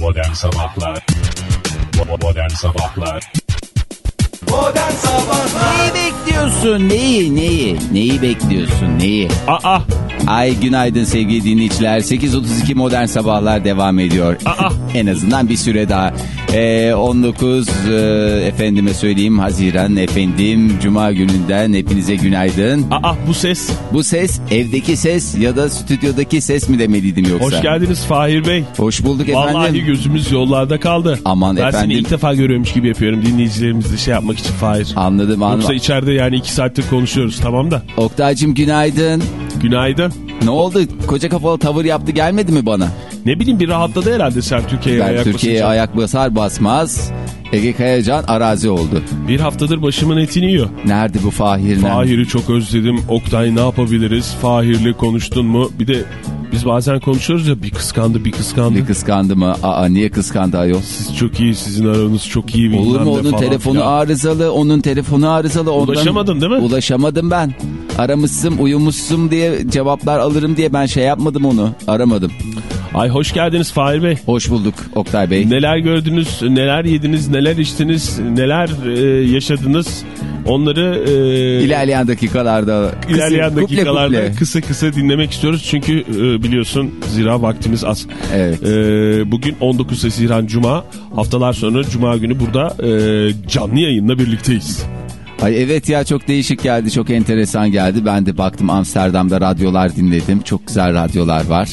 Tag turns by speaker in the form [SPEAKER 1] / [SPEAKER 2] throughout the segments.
[SPEAKER 1] Modern Sabahlar Modern Sabahlar
[SPEAKER 2] Modern Sabahlar
[SPEAKER 3] Neyi bekliyorsun? Neyi? Neyi? Neyi bekliyorsun? Neyi?
[SPEAKER 4] Aa,
[SPEAKER 3] Ay günaydın sevgili dinleyiciler. 8.32 Modern Sabahlar devam ediyor.
[SPEAKER 4] Aa.
[SPEAKER 3] en azından bir süre daha. Ee, 19 e, efendime söyleyeyim Haziran efendim Cuma gününden hepinize günaydın.
[SPEAKER 4] aa bu ses.
[SPEAKER 3] Bu ses evdeki ses ya da stüdyodaki ses mi demeliydim yoksa?
[SPEAKER 4] Hoş geldiniz Fahir Bey.
[SPEAKER 3] Hoş bulduk efendim.
[SPEAKER 4] Vallahi gözümüz yollarda kaldı.
[SPEAKER 3] Aman
[SPEAKER 4] ben
[SPEAKER 3] efendim.
[SPEAKER 4] seni ilk defa görüyormuş gibi yapıyorum dinleyicilerimizle şey yapmak için Fahir.
[SPEAKER 3] Anladım anladım.
[SPEAKER 4] Yoksa içeride yani iki saattir konuşuyoruz tamam da.
[SPEAKER 3] Oktay'cım günaydın.
[SPEAKER 4] Günaydın.
[SPEAKER 3] Ne oldu? Koca kafalı tavır yaptı gelmedi mi bana?
[SPEAKER 4] Ne bileyim bir rahatladı herhalde sen Türkiye'ye ayak
[SPEAKER 3] Türkiye'ye
[SPEAKER 4] basınca.
[SPEAKER 3] ayak basar basmaz Ege Kayacan arazi oldu.
[SPEAKER 4] Bir haftadır başımın etini yiyor.
[SPEAKER 3] Nerede bu Fahir?
[SPEAKER 4] Fahir'i çok özledim. Oktay ne yapabiliriz? Fahir'le konuştun mu? Bir de biz bazen konuşuyoruz ya bir kıskandı bir kıskandı.
[SPEAKER 3] Bir kıskandı mı? Aa niye kıskandı ayol?
[SPEAKER 4] Siz çok iyi sizin aranız çok iyi.
[SPEAKER 3] Olur mu onun telefonu
[SPEAKER 4] filan.
[SPEAKER 3] arızalı, onun telefonu arızalı. Ondan...
[SPEAKER 4] Ulaşamadın değil mi?
[SPEAKER 3] Ulaşamadım ben. Aramışsın, uyumuşsun diye cevaplar alırım diye ben şey yapmadım onu. Aramadım.
[SPEAKER 4] Ay hoş geldiniz Fahir Bey.
[SPEAKER 3] Hoş bulduk Oktay Bey.
[SPEAKER 4] Neler gördünüz, neler yediniz, neler içtiniz, neler e, yaşadınız onları e,
[SPEAKER 3] İlerleyen dakikalarda. kısa-
[SPEAKER 4] ilerleyen
[SPEAKER 3] kuple
[SPEAKER 4] dakikalarda
[SPEAKER 3] kuple.
[SPEAKER 4] kısa kısa dinlemek istiyoruz. Çünkü e, biliyorsun zira vaktimiz az.
[SPEAKER 3] Evet.
[SPEAKER 4] E, bugün 19 Haziran Cuma. Haftalar sonra Cuma günü burada e, canlı yayınla birlikteyiz.
[SPEAKER 3] Ay evet ya çok değişik geldi, çok enteresan geldi. Ben de baktım Amsterdam'da radyolar dinledim. Çok güzel radyolar var.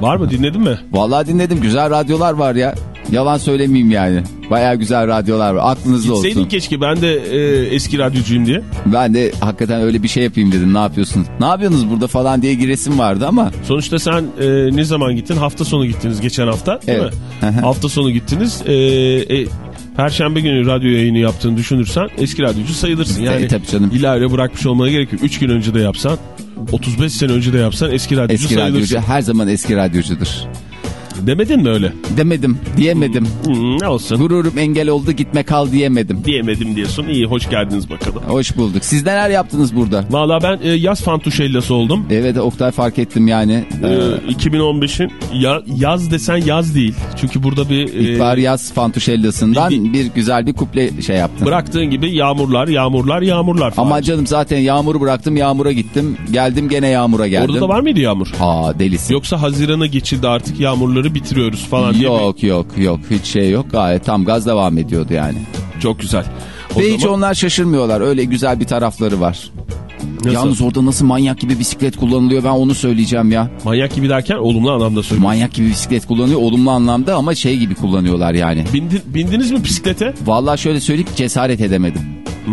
[SPEAKER 4] Var mı dinledin mi?
[SPEAKER 3] Vallahi dinledim. Güzel radyolar var ya. Yalan söylemeyeyim yani. Baya güzel radyolar var. Aklınızda
[SPEAKER 4] Gitseydin
[SPEAKER 3] olsun.
[SPEAKER 4] keşke ben de e, eski radyocuyum diye.
[SPEAKER 3] Ben de hakikaten öyle bir şey yapayım dedim. Ne yapıyorsunuz? Ne yapıyorsunuz burada falan diye giresim vardı ama.
[SPEAKER 4] Sonuçta sen e, ne zaman gittin? Hafta sonu gittiniz geçen hafta değil
[SPEAKER 3] Evet.
[SPEAKER 4] mi? Hafta sonu gittiniz. E, e, Perşembe günü radyo yayını yaptığını düşünürsen eski radyocu sayılırsın. Yani
[SPEAKER 3] E, tabii canım.
[SPEAKER 4] ileride bırakmış olmana gerek yok. 3 gün önce de yapsan 35 sene önce de yapsan eski radyocu
[SPEAKER 3] Eski
[SPEAKER 4] sayılırsın.
[SPEAKER 3] radyocu her zaman eski radyocudur.
[SPEAKER 4] Demedin mi öyle?
[SPEAKER 3] Demedim, diyemedim.
[SPEAKER 4] Hmm, ne olsun
[SPEAKER 3] Gururum engel oldu gitme kal diyemedim.
[SPEAKER 4] diyemedim diyorsun. İyi hoş geldiniz bakalım.
[SPEAKER 3] Hoş bulduk. Siz neler yaptınız burada?
[SPEAKER 4] Valla ben e, yaz fantuşellası oldum.
[SPEAKER 3] Evet Oktay fark ettim yani.
[SPEAKER 4] E,
[SPEAKER 3] Ee,
[SPEAKER 4] 2015'in ya, yaz desen yaz değil. Çünkü burada bir e,
[SPEAKER 3] İlkbahar yaz fantuşellasından
[SPEAKER 4] bildi-
[SPEAKER 3] bir güzel bir kuple şey yaptım.
[SPEAKER 4] bıraktığın gibi yağmurlar, yağmurlar, yağmurlar falan.
[SPEAKER 3] Ama canım zaten yağmuru bıraktım yağmura gittim. Geldim gene yağmura geldim.
[SPEAKER 4] Orada da var mıydı yağmur?
[SPEAKER 3] Aa delisi.
[SPEAKER 4] Yoksa Haziran'a geçildi artık yağmurları bitiriyoruz falan diye.
[SPEAKER 3] Yok yok yok hiç şey yok gayet tam gaz devam ediyordu yani.
[SPEAKER 4] Çok güzel. O
[SPEAKER 3] Ve hiç
[SPEAKER 4] zaman
[SPEAKER 3] onlar şaşırmıyorlar öyle güzel bir tarafları var.
[SPEAKER 4] nasıl?
[SPEAKER 3] Yalnız orada nasıl manyak gibi bisiklet kullanılıyor ben onu söyleyeceğim ya.
[SPEAKER 4] manyak gibi derken olumlu anlamda söylüyorum.
[SPEAKER 3] Manyak gibi bisiklet kullanıyor olumlu anlamda ama şey gibi kullanıyorlar yani.
[SPEAKER 4] Bindi, bindiniz mi bisiklete?
[SPEAKER 3] Vallahi şöyle söyleyip cesaret edemedim.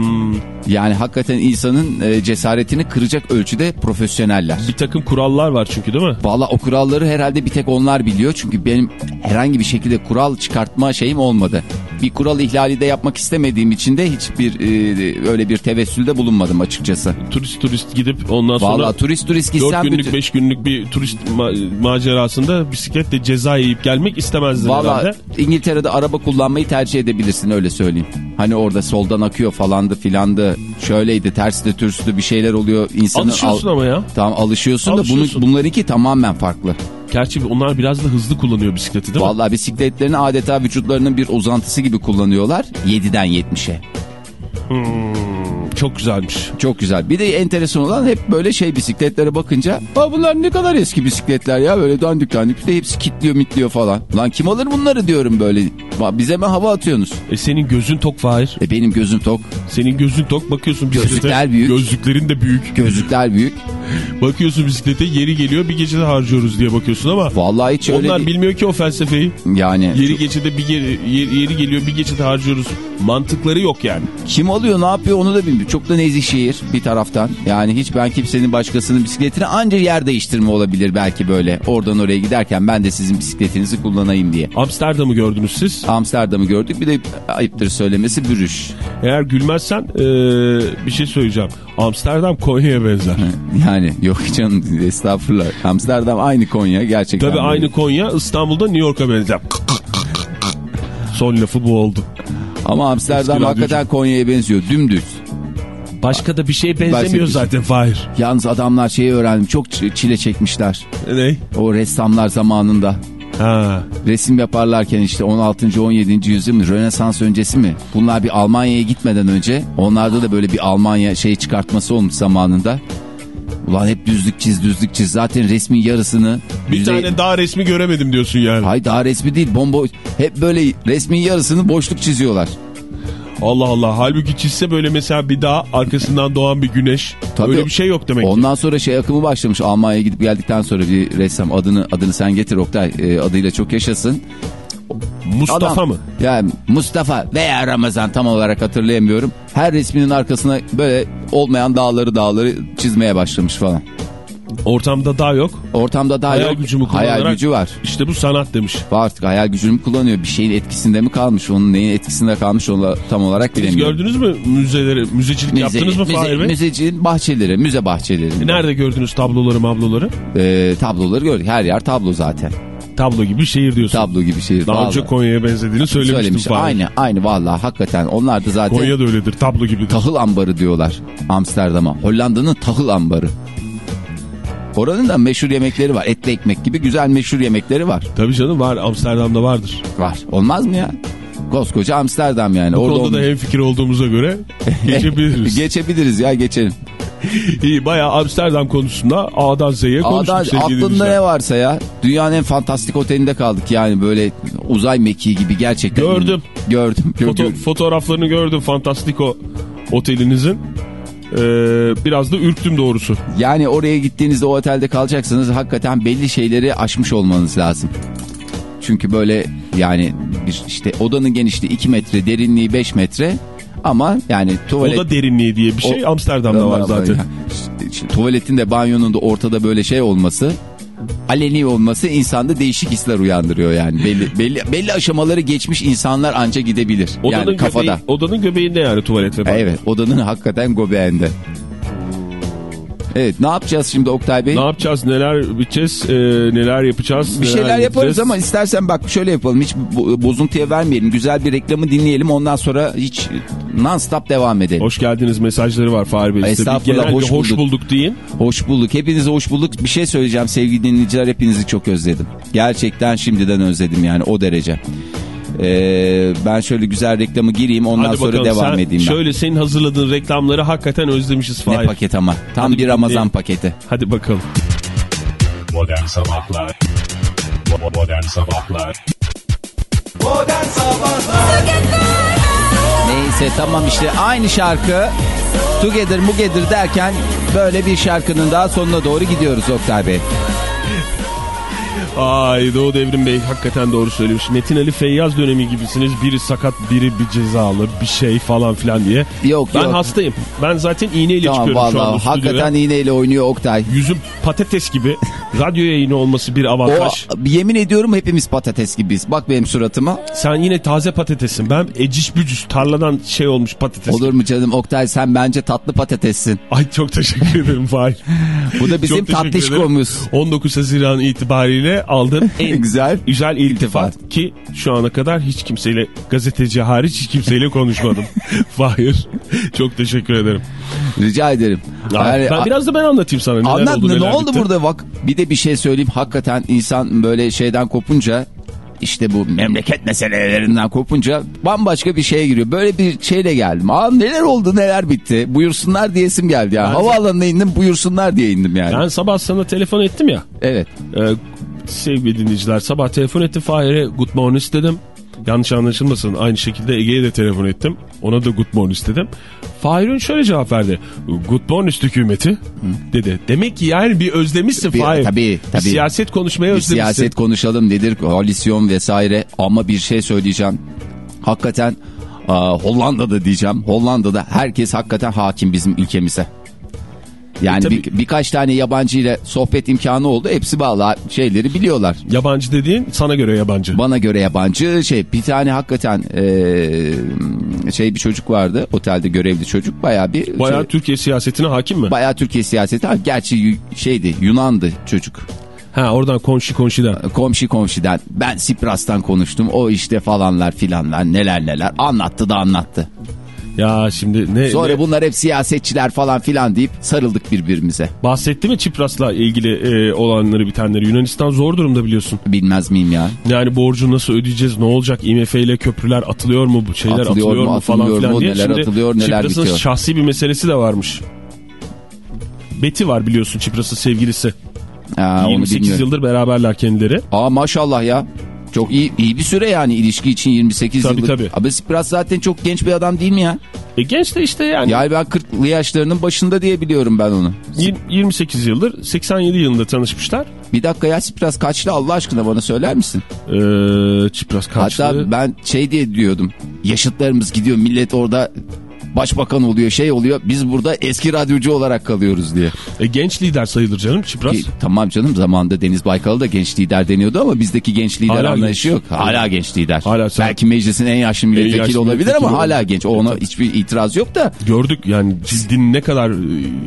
[SPEAKER 4] Hmm,
[SPEAKER 3] Yani hakikaten insanın e, cesaretini kıracak ölçüde profesyoneller.
[SPEAKER 4] bir takım kurallar var çünkü değil mi?
[SPEAKER 3] Valla o kuralları herhalde bir tek onlar biliyor. Çünkü benim herhangi bir şekilde kural çıkartma şeyim olmadı. Bir kural ihlali de yapmak istemediğim için de hiçbir e, öyle bir tevessülde bulunmadım açıkçası.
[SPEAKER 4] Turist turist gidip ondan sonra
[SPEAKER 3] Valla turist turist
[SPEAKER 4] 4
[SPEAKER 3] gitsem...
[SPEAKER 4] günlük
[SPEAKER 3] bütün-
[SPEAKER 4] 5 günlük bir turist ma- macerasında bisikletle ceza yiyip gelmek istemezdin
[SPEAKER 3] Valla
[SPEAKER 4] herhalde.
[SPEAKER 3] İngiltere'de araba kullanmayı tercih edebilirsin öyle söyleyeyim. Hani orada soldan akıyor falandı filandı. Şöyleydi tersti türstü bir şeyler oluyor. İnsanın
[SPEAKER 4] Alışıyorsun ama ya.
[SPEAKER 3] Tamam alışıyorsun,
[SPEAKER 4] Alışıyorsun.
[SPEAKER 3] da bunu, bunlarınki tamamen farklı.
[SPEAKER 4] Gerçi onlar biraz da hızlı kullanıyor bisikleti değil mi?
[SPEAKER 3] Vallahi bisikletlerini adeta vücutlarının bir uzantısı gibi kullanıyorlar. 7'den 70'e.
[SPEAKER 4] Hmm, çok güzelmiş.
[SPEAKER 3] Çok güzel. Bir de enteresan olan hep böyle şey bisikletlere bakınca "Aa, bunlar ne kadar eski bisikletler ya böyle dandik dandik bir de hepsi kitliyor mitliyor falan. Lan kim alır bunları diyorum böyle. Bize mi hava atıyorsunuz?
[SPEAKER 4] E senin gözün tok Fahir.
[SPEAKER 3] E benim gözüm tok.
[SPEAKER 4] Senin gözün tok bakıyorsun bisiklete.
[SPEAKER 3] Gözlükler büyük.
[SPEAKER 4] Gözlüklerin de büyük.
[SPEAKER 3] Gözlükler büyük.
[SPEAKER 4] Bakıyorsun bisiklete yeri geliyor bir gecede harcıyoruz diye bakıyorsun ama
[SPEAKER 3] Vallahi hiç öyle
[SPEAKER 4] onlar
[SPEAKER 3] değil.
[SPEAKER 4] bilmiyor ki o felsefeyi.
[SPEAKER 3] Yani
[SPEAKER 4] Yeri gecede bir yeri, yeri, yeri geliyor bir gecede harcıyoruz. Mantıkları yok yani.
[SPEAKER 3] kim alıyor ne yapıyor onu da Çok da nezih şehir bir taraftan. Yani hiç ben kimsenin başkasının bisikletini anca yer değiştirme olabilir belki böyle. Oradan oraya giderken ben de sizin bisikletinizi kullanayım diye.
[SPEAKER 4] Amsterdam'ı gördünüz siz.
[SPEAKER 3] Amsterdam'ı gördük bir de ayıptır söylemesi Bürüş.
[SPEAKER 4] Eğer gülmezsen eee, bir şey söyleyeceğim. Amsterdam Konya'ya benzer.
[SPEAKER 3] Yani yok canım estağfurullah. Amsterdam aynı Konya gerçekten.
[SPEAKER 4] Tabii
[SPEAKER 3] böyle.
[SPEAKER 4] aynı Konya İstanbul'da New York'a benzer. Son lafı bu oldu.
[SPEAKER 3] Ama Amsterdam
[SPEAKER 4] Eski
[SPEAKER 3] hakikaten Konya'ya benziyor dümdüz.
[SPEAKER 4] Başka da bir şey
[SPEAKER 3] Başka
[SPEAKER 4] benzemiyor zaten Fahir.
[SPEAKER 3] Yalnız adamlar şeyi öğrendim çok çile çekmişler.
[SPEAKER 4] Ne?
[SPEAKER 3] O ressamlar zamanında.
[SPEAKER 4] Ha.
[SPEAKER 3] Resim yaparlarken işte 16. 17. yüzyıl mı Rönesans öncesi mi? Bunlar bir Almanya'ya gitmeden önce onlarda da böyle bir Almanya şey çıkartması olmuş zamanında. Ulan hep düzlük çiz düzlük çiz zaten resmin yarısını.
[SPEAKER 4] Bir
[SPEAKER 3] yüzey-
[SPEAKER 4] tane daha resmi göremedim diyorsun yani.
[SPEAKER 3] Hay daha resmi değil bomboş. Hep böyle resmin yarısını boşluk çiziyorlar.
[SPEAKER 4] Allah Allah. Halbuki çizse böyle mesela bir dağ arkasından doğan bir güneş.
[SPEAKER 3] Tabii.
[SPEAKER 4] Öyle bir şey yok demek ki.
[SPEAKER 3] Ondan sonra şey akımı başlamış Almanya'ya gidip geldikten sonra bir ressam adını adını sen getir Oktay e, adıyla çok yaşasın.
[SPEAKER 4] Mustafa
[SPEAKER 3] Adam-
[SPEAKER 4] mı?
[SPEAKER 3] Yani Mustafa veya Ramazan tam olarak hatırlayamıyorum. Her resminin arkasına böyle olmayan dağları dağları çizmeye başlamış falan.
[SPEAKER 4] Ortamda dağ yok.
[SPEAKER 3] Ortamda daha
[SPEAKER 4] Hayal
[SPEAKER 3] yok.
[SPEAKER 4] gücümü
[SPEAKER 3] Hayal
[SPEAKER 4] kullanarak-
[SPEAKER 3] gücü var.
[SPEAKER 4] İşte bu sanat demiş.
[SPEAKER 3] Var hayal gücünü mü kullanıyor? Bir şeyin etkisinde mi kalmış? Onun neyin etkisinde kalmış onu tam olarak
[SPEAKER 4] Siz
[SPEAKER 3] bilemiyorum.
[SPEAKER 4] gördünüz mü müzeleri? Müzecilik yaptınız mı
[SPEAKER 3] müze,
[SPEAKER 4] Fahir Bey?
[SPEAKER 3] müzecinin bahçeleri, müze bahçeleri.
[SPEAKER 4] Nerede gördünüz tabloları mabloları?
[SPEAKER 3] Ee, tabloları gördük. Her yer tablo zaten.
[SPEAKER 4] Tablo gibi şehir diyorsun.
[SPEAKER 3] Tablo gibi şehir.
[SPEAKER 4] Daha
[SPEAKER 3] Vallahi.
[SPEAKER 4] önce Konya'ya benzediğini söylemiştim
[SPEAKER 3] Söylemiş.
[SPEAKER 4] Fahir.
[SPEAKER 3] Aynı aynı vallahi hakikaten onlar da zaten
[SPEAKER 4] Konya da öyledir tablo gibidir.
[SPEAKER 3] tahıl ambarı diyorlar Amsterdam'a. Hollanda'nın tahıl ambarı. Oranın da meşhur yemekleri var. Etli ekmek gibi güzel meşhur yemekleri var.
[SPEAKER 4] Tabii canım var Amsterdam'da vardır.
[SPEAKER 3] Var. Olmaz mı ya? Koskoca Amsterdam yani.
[SPEAKER 4] Bu
[SPEAKER 3] Orada
[SPEAKER 4] konuda da
[SPEAKER 3] olmuş-
[SPEAKER 4] hemfikir olduğumuza göre geçebiliriz.
[SPEAKER 3] geçebiliriz ya geçelim.
[SPEAKER 4] İyi bayağı Amsterdam konusunda A'dan Z'ye konuştuk
[SPEAKER 3] A'dan, aklında ne varsa ya. Dünyanın en fantastik otelinde kaldık yani böyle uzay mekiği gibi gerçekten.
[SPEAKER 4] Gördüm.
[SPEAKER 3] Gördüm. Gö-
[SPEAKER 4] Foto-
[SPEAKER 3] gö-
[SPEAKER 4] fotoğraflarını gördüm Fantastico otelinizin. Ee, biraz da ürktüm doğrusu.
[SPEAKER 3] Yani oraya gittiğinizde o otelde kalacaksanız hakikaten belli şeyleri aşmış olmanız lazım. Çünkü böyle yani bir işte odanın genişliği 2 metre, derinliği 5 metre ama yani tuvalet...
[SPEAKER 4] Oda derinliği diye bir şey
[SPEAKER 3] O-
[SPEAKER 4] Amsterdam'da var zaten.
[SPEAKER 3] İşte tuvaletin de banyonun da ortada böyle şey olması aleni olması insanda değişik hisler uyandırıyor yani. Belli belli belli aşamaları geçmiş insanlar anca gidebilir.
[SPEAKER 4] Odanın,
[SPEAKER 3] yani kafada.
[SPEAKER 4] Göbeği, odanın göbeğinde yani tuvalet ve banyo.
[SPEAKER 3] Evet odanın hakikaten göbeğinde. Evet ne yapacağız şimdi Oktay Bey?
[SPEAKER 4] Ne yapacağız, neler biteceğiz, e, neler yapacağız?
[SPEAKER 3] Bir
[SPEAKER 4] neler
[SPEAKER 3] şeyler yaparız
[SPEAKER 4] gideceğiz?
[SPEAKER 3] ama istersen bak şöyle yapalım hiç bo- bozuntuya vermeyelim. Güzel bir reklamı dinleyelim ondan sonra hiç non stop devam edelim. Hoş,
[SPEAKER 4] Hoş geldiniz mesajları var Fahri Bey.
[SPEAKER 3] Estağfurullah,
[SPEAKER 4] genel bir
[SPEAKER 3] hoş
[SPEAKER 4] hoş
[SPEAKER 3] bulduk.
[SPEAKER 4] bulduk deyin.
[SPEAKER 3] bulduk. Hepinize hoş bulduk. Bir şey söyleyeceğim sevgili dinleyiciler hepinizi çok özledim. Gerçekten şimdiden özledim yani o derece. Ee, ben şöyle güzel reklamı gireyim ondan
[SPEAKER 4] Hadi
[SPEAKER 3] sonra
[SPEAKER 4] bakalım
[SPEAKER 3] devam
[SPEAKER 4] sen
[SPEAKER 3] edeyim ben.
[SPEAKER 4] şöyle senin hazırladığın reklamları hakikaten özlemişiz
[SPEAKER 3] Ne
[SPEAKER 4] Fahir.
[SPEAKER 3] paket ama. Tam
[SPEAKER 4] Hadi
[SPEAKER 3] bir Ramazan
[SPEAKER 4] dinleyelim.
[SPEAKER 3] paketi.
[SPEAKER 4] Hadi bakalım.
[SPEAKER 1] Modern Sabahlar Modern Sabahlar
[SPEAKER 2] Modern Sabahlar
[SPEAKER 3] Neyse tamam işte aynı şarkı Together Together derken böyle bir şarkının daha sonuna doğru gidiyoruz Oktay Bey.
[SPEAKER 4] Ay Doğu Devrim Bey hakikaten doğru söylemiş. Metin Ali Feyyaz dönemi gibisiniz. Biri sakat, biri bir cezalı, bir şey falan filan diye.
[SPEAKER 3] Yok
[SPEAKER 4] ben
[SPEAKER 3] yok.
[SPEAKER 4] hastayım. Ben zaten iğneyle
[SPEAKER 3] Tamam
[SPEAKER 4] çıkıyorum şu anda
[SPEAKER 3] vallahi
[SPEAKER 4] stüdyoya.
[SPEAKER 3] hakikaten iğneyle oynuyor Oktay.
[SPEAKER 4] Yüzüm patates gibi. Radyo yayını olması bir
[SPEAKER 3] O,
[SPEAKER 4] avantaj.
[SPEAKER 3] yemin ediyorum hepimiz patates gibiyiz. Bak benim suratıma.
[SPEAKER 4] Sen yine taze patatesin. Ben eciş bücüş tarladan şey olmuş patates.
[SPEAKER 3] Olur mu canım Oktay sen bence tatlı patatessin.
[SPEAKER 4] Ay çok teşekkür ederim Fahir.
[SPEAKER 3] Bu da bizim tatlışkomuz.
[SPEAKER 4] ederim. 19 Haziran itibariyle aldığım en
[SPEAKER 3] Güzel.
[SPEAKER 4] güzel iltifat ki şu ana kadar hiç kimseyle gazeteci hariç hiç kimseyle konuşmadım. Fahir çok teşekkür ederim.
[SPEAKER 3] Rica ederim. Yani-
[SPEAKER 4] ben biraz da ben anlatayım sana neler
[SPEAKER 3] Anlat
[SPEAKER 4] oldu
[SPEAKER 3] ne
[SPEAKER 4] neler
[SPEAKER 3] oldu
[SPEAKER 4] bitti.
[SPEAKER 3] burada bak bir de bir şey söyleyeyim hakikaten insan böyle şeyden kopunca işte bu memleket meselelerinden kopunca bambaşka bir şeye giriyor. Böyle bir şeyle geldim. Aa neler oldu neler bitti. Buyursunlar diyesim geldi ya.
[SPEAKER 4] Ben-
[SPEAKER 3] Havaalanına indim buyursunlar diye indim yani.
[SPEAKER 4] Ben sabah sana telefon ettim ya.
[SPEAKER 3] Evet.
[SPEAKER 4] Ee, sevgili dinleyiciler sabah telefon ettim Fahir'e good morning dedim. Yanlış anlaşılmasın aynı şekilde Ege'ye de telefon ettim. Ona da good morning dedim. Fahir'in şöyle cevap verdi. Good morning hükümeti dedi. Demek ki yani bir özlemişsin
[SPEAKER 3] Bir-
[SPEAKER 4] Fahir.
[SPEAKER 3] tabii,
[SPEAKER 4] Bir
[SPEAKER 3] tabii.
[SPEAKER 4] siyaset konuşmaya
[SPEAKER 3] Bir
[SPEAKER 4] özlemişsin.
[SPEAKER 3] siyaset konuşalım nedir koalisyon vesaire ama bir şey söyleyeceğim. Hakikaten Hollanda'da diyeceğim. Hollanda'da herkes hakikaten hakim bizim ülkemize. Yani
[SPEAKER 4] E, tabii.
[SPEAKER 3] bir- birkaç tane yabancı ile sohbet imkanı oldu. Hepsi bağlı şeyleri biliyorlar.
[SPEAKER 4] Yabancı dediğin sana göre yabancı.
[SPEAKER 3] Bana göre yabancı şey bir tane hakikaten eee, şey bir çocuk vardı otelde görevli çocuk bayağı bir
[SPEAKER 4] Bayağı
[SPEAKER 3] şey,
[SPEAKER 4] Türkiye siyasetine hakim mi?
[SPEAKER 3] bayağı Türkiye siyaseti Ha, gerçi şeydi Yunandı çocuk
[SPEAKER 4] Ha oradan konşi konşiden.
[SPEAKER 3] komşu komşudan ben Sipras'tan konuştum o işte falanlar filanlar neler neler anlattı da anlattı.
[SPEAKER 4] Ya şimdi ne,
[SPEAKER 3] Sonra
[SPEAKER 4] ne
[SPEAKER 3] bunlar hep siyasetçiler falan filan deyip sarıldık birbirimize.
[SPEAKER 4] bahsetti mi Çipras'la ilgili e, olanları bitenleri? Yunanistan zor durumda biliyorsun.
[SPEAKER 3] Bilmez miyim ya?
[SPEAKER 4] Yani borcu nasıl ödeyeceğiz? Ne olacak? IMF ile köprüler atılıyor mu? Bu şeyler
[SPEAKER 3] Atılıyor
[SPEAKER 4] atılıyor,
[SPEAKER 3] mu,
[SPEAKER 4] mu falan filan
[SPEAKER 3] mu,
[SPEAKER 4] diye.
[SPEAKER 3] neler
[SPEAKER 4] Şimdi
[SPEAKER 3] atılıyor, neler
[SPEAKER 4] Çipras'ın
[SPEAKER 3] bitiyor.
[SPEAKER 4] şahsi bir meselesi de varmış. Beti var biliyorsun Çipras'ın sevgilisi.
[SPEAKER 3] Onu
[SPEAKER 4] 28
[SPEAKER 3] bilmiyorum.
[SPEAKER 4] yıldır beraberler kendileri.
[SPEAKER 3] Aa maşallah ya. Çok iyi iyi bir süre yani ilişki için 28
[SPEAKER 4] Tabii,
[SPEAKER 3] yıllık.
[SPEAKER 4] tabii.
[SPEAKER 3] Abi Tsipras zaten çok genç bir adam değil mi ya?
[SPEAKER 4] E genç de işte yani
[SPEAKER 3] Yani ben 40'lı yaşlarının başında diye biliyorum ben onu.
[SPEAKER 4] yir- 28 yıldır 87 yılında tanışmışlar.
[SPEAKER 3] Bir dakika ya Tsipras kaçlı Allah aşkına bana söyler misin?
[SPEAKER 4] Ee, Çipras kaçtı.
[SPEAKER 3] Hatta ben şey diye diyordum. Yaşıtlarımız gidiyor millet orada başbakan oluyor şey oluyor. Biz burada eski radyocu olarak kalıyoruz diye.
[SPEAKER 4] E, genç lider sayılır canım Çipras.
[SPEAKER 3] Ki, tamam canım zamanında Deniz Baykal'a da genç lider deniyordu ama bizdeki genç lider
[SPEAKER 4] Hala
[SPEAKER 3] anlayışı
[SPEAKER 4] genç.
[SPEAKER 3] yok. Hala genç lider.
[SPEAKER 4] Hala sen-
[SPEAKER 3] Belki meclisin en yaşlı milletvekili
[SPEAKER 4] yaşlı
[SPEAKER 3] olabilir
[SPEAKER 4] milletvekili
[SPEAKER 3] ama hala genç. Ona hiçbir itiraz yok da.
[SPEAKER 4] Gördük yani cildinin ne kadar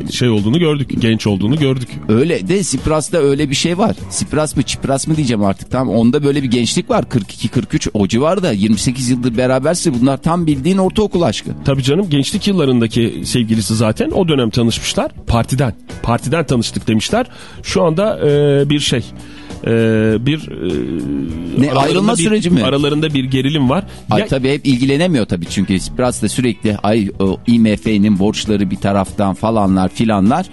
[SPEAKER 4] e, şey olduğunu gördük. Genç olduğunu gördük.
[SPEAKER 3] Öyle de Sipras'ta öyle bir şey var. Sipras mı Çipras mı diyeceğim artık tam. Onda böyle bir gençlik var. 42-43 o civarda 28 yıldır beraberse bunlar tam bildiğin ortaokul aşkı.
[SPEAKER 4] Tabii canım gençlik yıllarındaki sevgilisi zaten o dönem tanışmışlar. Partiden. Partiden tanıştık demişler. Şu anda e, bir şey. e, bir e,
[SPEAKER 3] Ne, ayrılma
[SPEAKER 4] bir-
[SPEAKER 3] süreci mi?
[SPEAKER 4] Aralarında bir gerilim var.
[SPEAKER 3] Ay
[SPEAKER 4] Ya-
[SPEAKER 3] tabii hep ilgilenemiyor tabii çünkü Sipras da sürekli ay IMF'nin borçları bir taraftan falanlar filanlar.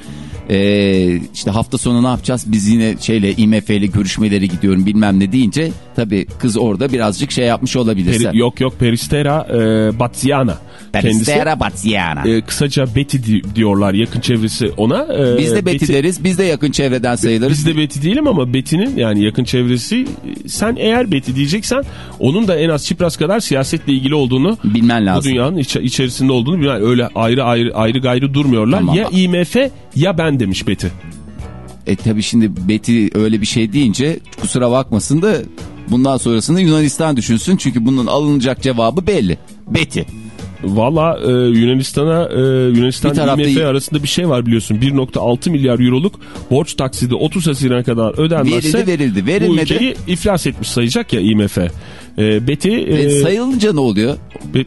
[SPEAKER 3] Ee, işte hafta sonu ne yapacağız? Biz yine şeyle IMF ile görüşmeleri gidiyorum bilmem ne deyince tabii kız orada birazcık şey yapmış olabilir.
[SPEAKER 4] Peri- yok yok Peristera e, Batsiana.
[SPEAKER 3] Peristera Batsiana.
[SPEAKER 4] e, kısaca Betty di- diyorlar yakın çevresi ona. E,
[SPEAKER 3] Biz de Betty deriz. Biz de yakın çevreden sayılırız.
[SPEAKER 4] Biz de Betty değilim ama Betty'nin yani yakın çevresi sen eğer Betty diyeceksen onun da en az Çipras kadar siyasetle ilgili olduğunu
[SPEAKER 3] Bilmen
[SPEAKER 4] bu
[SPEAKER 3] lazım.
[SPEAKER 4] dünyanın iç- içerisinde olduğunu yani öyle ayrı ayrı ayrı gayrı durmuyorlar.
[SPEAKER 3] Tamam.
[SPEAKER 4] Ya IMF ya ben demiş Betty.
[SPEAKER 3] E tabii şimdi Betty öyle bir şey deyince kusura bakmasın da bundan sonrasını Yunanistan düşünsün. Çünkü bunun alınacak cevabı belli. Betty.
[SPEAKER 4] Valla e, Yunanistan'a e, Yunanistan
[SPEAKER 3] tarafta-
[SPEAKER 4] IMF arasında bir şey var biliyorsun. 1.6 milyar euroluk borç taksidi 30 Haziran kadar ödenmezse
[SPEAKER 3] Verildi, verildi.
[SPEAKER 4] bu
[SPEAKER 3] Verilmedi.
[SPEAKER 4] ülkeyi iflas etmiş sayacak ya IMF. E, Betty e,
[SPEAKER 3] E, sayılınca ne oluyor?
[SPEAKER 4] Be-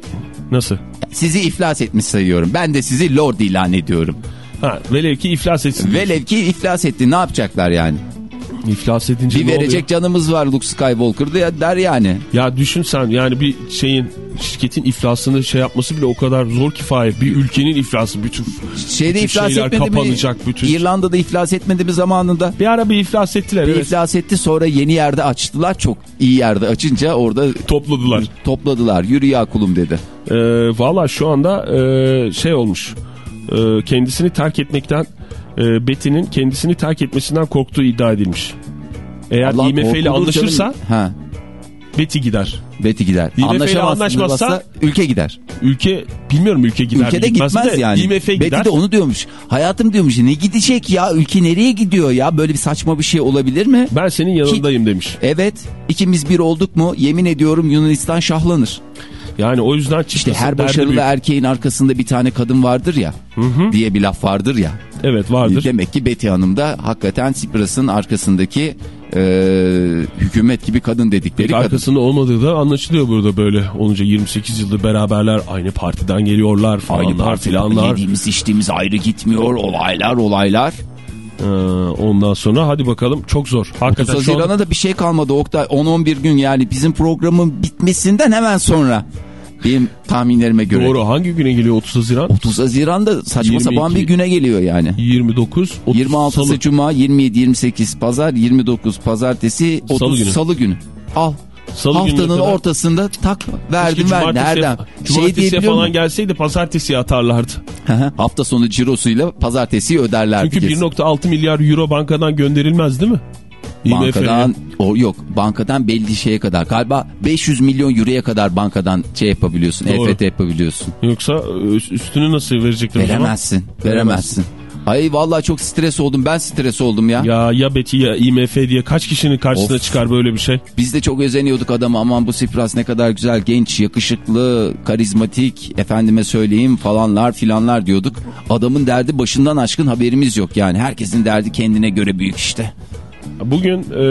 [SPEAKER 4] nasıl?
[SPEAKER 3] Sizi iflas etmiş sayıyorum. Ben de sizi lord ilan ediyorum.
[SPEAKER 4] Ha, velev ki iflas etsin.
[SPEAKER 3] Velev ki iflas etti. Ne yapacaklar yani?
[SPEAKER 4] İflas edince
[SPEAKER 3] Bir
[SPEAKER 4] ne
[SPEAKER 3] verecek
[SPEAKER 4] oluyor?
[SPEAKER 3] canımız var Luke Skywalker'da ya der yani.
[SPEAKER 4] Ya düşün sen yani bir şeyin şirketin iflasını şey yapması bile o kadar zor ki Fahir. Bir ülkenin iflası bütün
[SPEAKER 3] Şeyde
[SPEAKER 4] bütün
[SPEAKER 3] iflas
[SPEAKER 4] şeyler
[SPEAKER 3] etmedi
[SPEAKER 4] kapanacak.
[SPEAKER 3] mi?
[SPEAKER 4] Bütün...
[SPEAKER 3] İrlanda'da iflas etmedi mi zamanında?
[SPEAKER 4] Bir ara bir iflas ettiler.
[SPEAKER 3] Bir
[SPEAKER 4] evet.
[SPEAKER 3] iflas etti sonra yeni yerde açtılar. Çok iyi yerde açınca orada
[SPEAKER 4] Topladılar.
[SPEAKER 3] topladılar. Yürü ya kulum dedi.
[SPEAKER 4] Ee, Valla şu anda e, şey olmuş. E, kendisini terk etmekten e, Betty'nin kendisini terk etmesinden korktuğu iddia edilmiş. Eğer
[SPEAKER 3] Allah
[SPEAKER 4] IMF ile anlaşırsa.
[SPEAKER 3] Ha,
[SPEAKER 4] Betty gider.
[SPEAKER 3] Betty gider. Anlaşamazsa
[SPEAKER 4] anlaşmazsa-
[SPEAKER 3] ülke gider.
[SPEAKER 4] Ülke bilmiyorum ülke gider
[SPEAKER 3] Ülkede
[SPEAKER 4] gitmez
[SPEAKER 3] gitmez
[SPEAKER 4] de
[SPEAKER 3] yani.
[SPEAKER 4] IMF
[SPEAKER 3] Betty
[SPEAKER 4] gider.
[SPEAKER 3] de onu diyormuş. Hayatım diyormuş ne gidecek ya ülke nereye gidiyor ya böyle bir saçma bir şey olabilir mi?
[SPEAKER 4] Ben senin yanındayım demiş.
[SPEAKER 3] Evet ikimiz bir olduk mu yemin ediyorum Yunanistan şahlanır.
[SPEAKER 4] Yani o yüzden
[SPEAKER 3] İşte
[SPEAKER 4] Çipras'ın
[SPEAKER 3] her başarılı
[SPEAKER 4] büyük.
[SPEAKER 3] erkeğin arkasında bir tane kadın vardır ya diye bir laf vardır ya.
[SPEAKER 4] Evet vardır.
[SPEAKER 3] Demek ki Betty Hanım da hakikaten Sipras'ın arkasındaki e, hükümet gibi kadın dedikleri kadın.
[SPEAKER 4] Arkasında olmadığı da anlaşılıyor burada böyle. Olunca 28 yıldır beraberler aynı partiden geliyorlar
[SPEAKER 3] Aynı
[SPEAKER 4] falanlar filanlar.
[SPEAKER 3] Yediğimiz içtiğimiz ayrı gitmiyor olaylar olaylar.
[SPEAKER 4] Ee, ondan sonra hadi bakalım çok zor.
[SPEAKER 3] 30
[SPEAKER 4] Hakikaten şu an
[SPEAKER 3] Haziran'a da bir şey kalmadı Oktay 10-11 gün yani bizim programın bitmesinden hemen sonra. Benim tahminlerime göre.
[SPEAKER 4] doğru hangi güne geliyor 30 Haziran?
[SPEAKER 3] 30 Haziran'da saçma
[SPEAKER 4] 22.
[SPEAKER 3] sapan bir güne geliyor yani.
[SPEAKER 4] 29, 30
[SPEAKER 3] 26'sı
[SPEAKER 4] Salı.
[SPEAKER 3] Cuma, 27-28 Pazar, 29 Pazartesi, 30
[SPEAKER 4] Salı
[SPEAKER 3] Salı
[SPEAKER 4] günü.
[SPEAKER 3] günü. Al.
[SPEAKER 4] Salı
[SPEAKER 3] Haftanın
[SPEAKER 4] kadar-
[SPEAKER 3] ortasında tak verdim ver. Nereden? Şey
[SPEAKER 4] Cumartesiye
[SPEAKER 3] diyebiliyor
[SPEAKER 4] falan
[SPEAKER 3] musun?
[SPEAKER 4] gelseydi pazartesiye atarlardı.
[SPEAKER 3] Hafta sonu cirosuyla pazartesiyi öderlerdi.
[SPEAKER 4] Çünkü
[SPEAKER 3] kesin.
[SPEAKER 4] 1.6 milyar euro bankadan gönderilmez değil mi?
[SPEAKER 3] Bankadan o yok bankadan belli şeye kadar galiba 500 milyon euroya kadar bankadan şey yapabiliyorsun
[SPEAKER 4] Doğru.
[SPEAKER 3] EFT yapabiliyorsun.
[SPEAKER 4] Yoksa üst- üstünü nasıl verecekler zaman?
[SPEAKER 3] Veremezsin veremezsin. Ay vallahi çok stres oldum ben stres oldum ya.
[SPEAKER 4] Ya ya Betty ya IMF diye kaç kişinin karşısına
[SPEAKER 3] Of.
[SPEAKER 4] çıkar böyle bir şey?
[SPEAKER 3] Biz de çok özeniyorduk adama aman bu Sipras ne kadar güzel genç yakışıklı karizmatik efendime söyleyeyim falanlar filanlar diyorduk. Adamın derdi başından aşkın haberimiz yok yani herkesin derdi kendine göre büyük işte.
[SPEAKER 4] Bugün e,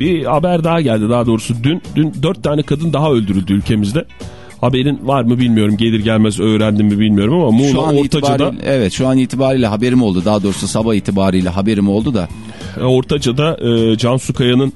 [SPEAKER 4] bir haber daha geldi daha doğrusu dün dün dört tane kadın daha öldürüldü ülkemizde. Haberin var mı bilmiyorum. Gelir gelmez öğrendim mi bilmiyorum ama Muğla
[SPEAKER 3] Şu an
[SPEAKER 4] Ortaca'da
[SPEAKER 3] evet şu an itibariyle haberim oldu. Daha doğrusu sabah itibariyle haberim oldu da.
[SPEAKER 4] Ortaca'da e, Cansu Kaya'nın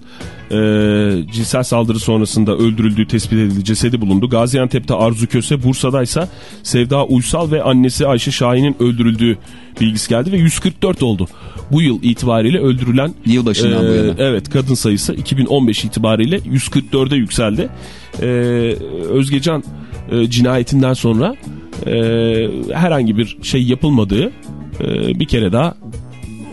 [SPEAKER 4] e, cinsel saldırı sonrasında öldürüldüğü tespit edildi. Cesedi bulundu. Gaziantep'te Arzu Köse, Bursa'da ise Sevda Uysal ve annesi Ayşe Şahin'in öldürüldüğü bilgisi geldi ve 144 oldu. Bu yıl itibariyle öldürülen
[SPEAKER 3] Yılbaşından bu yana.
[SPEAKER 4] Evet kadın sayısı 2015 itibariyle 144'e yükseldi. E, Özgecan e, cinayetinden sonra e, herhangi bir şey yapılmadığı e, bir kere daha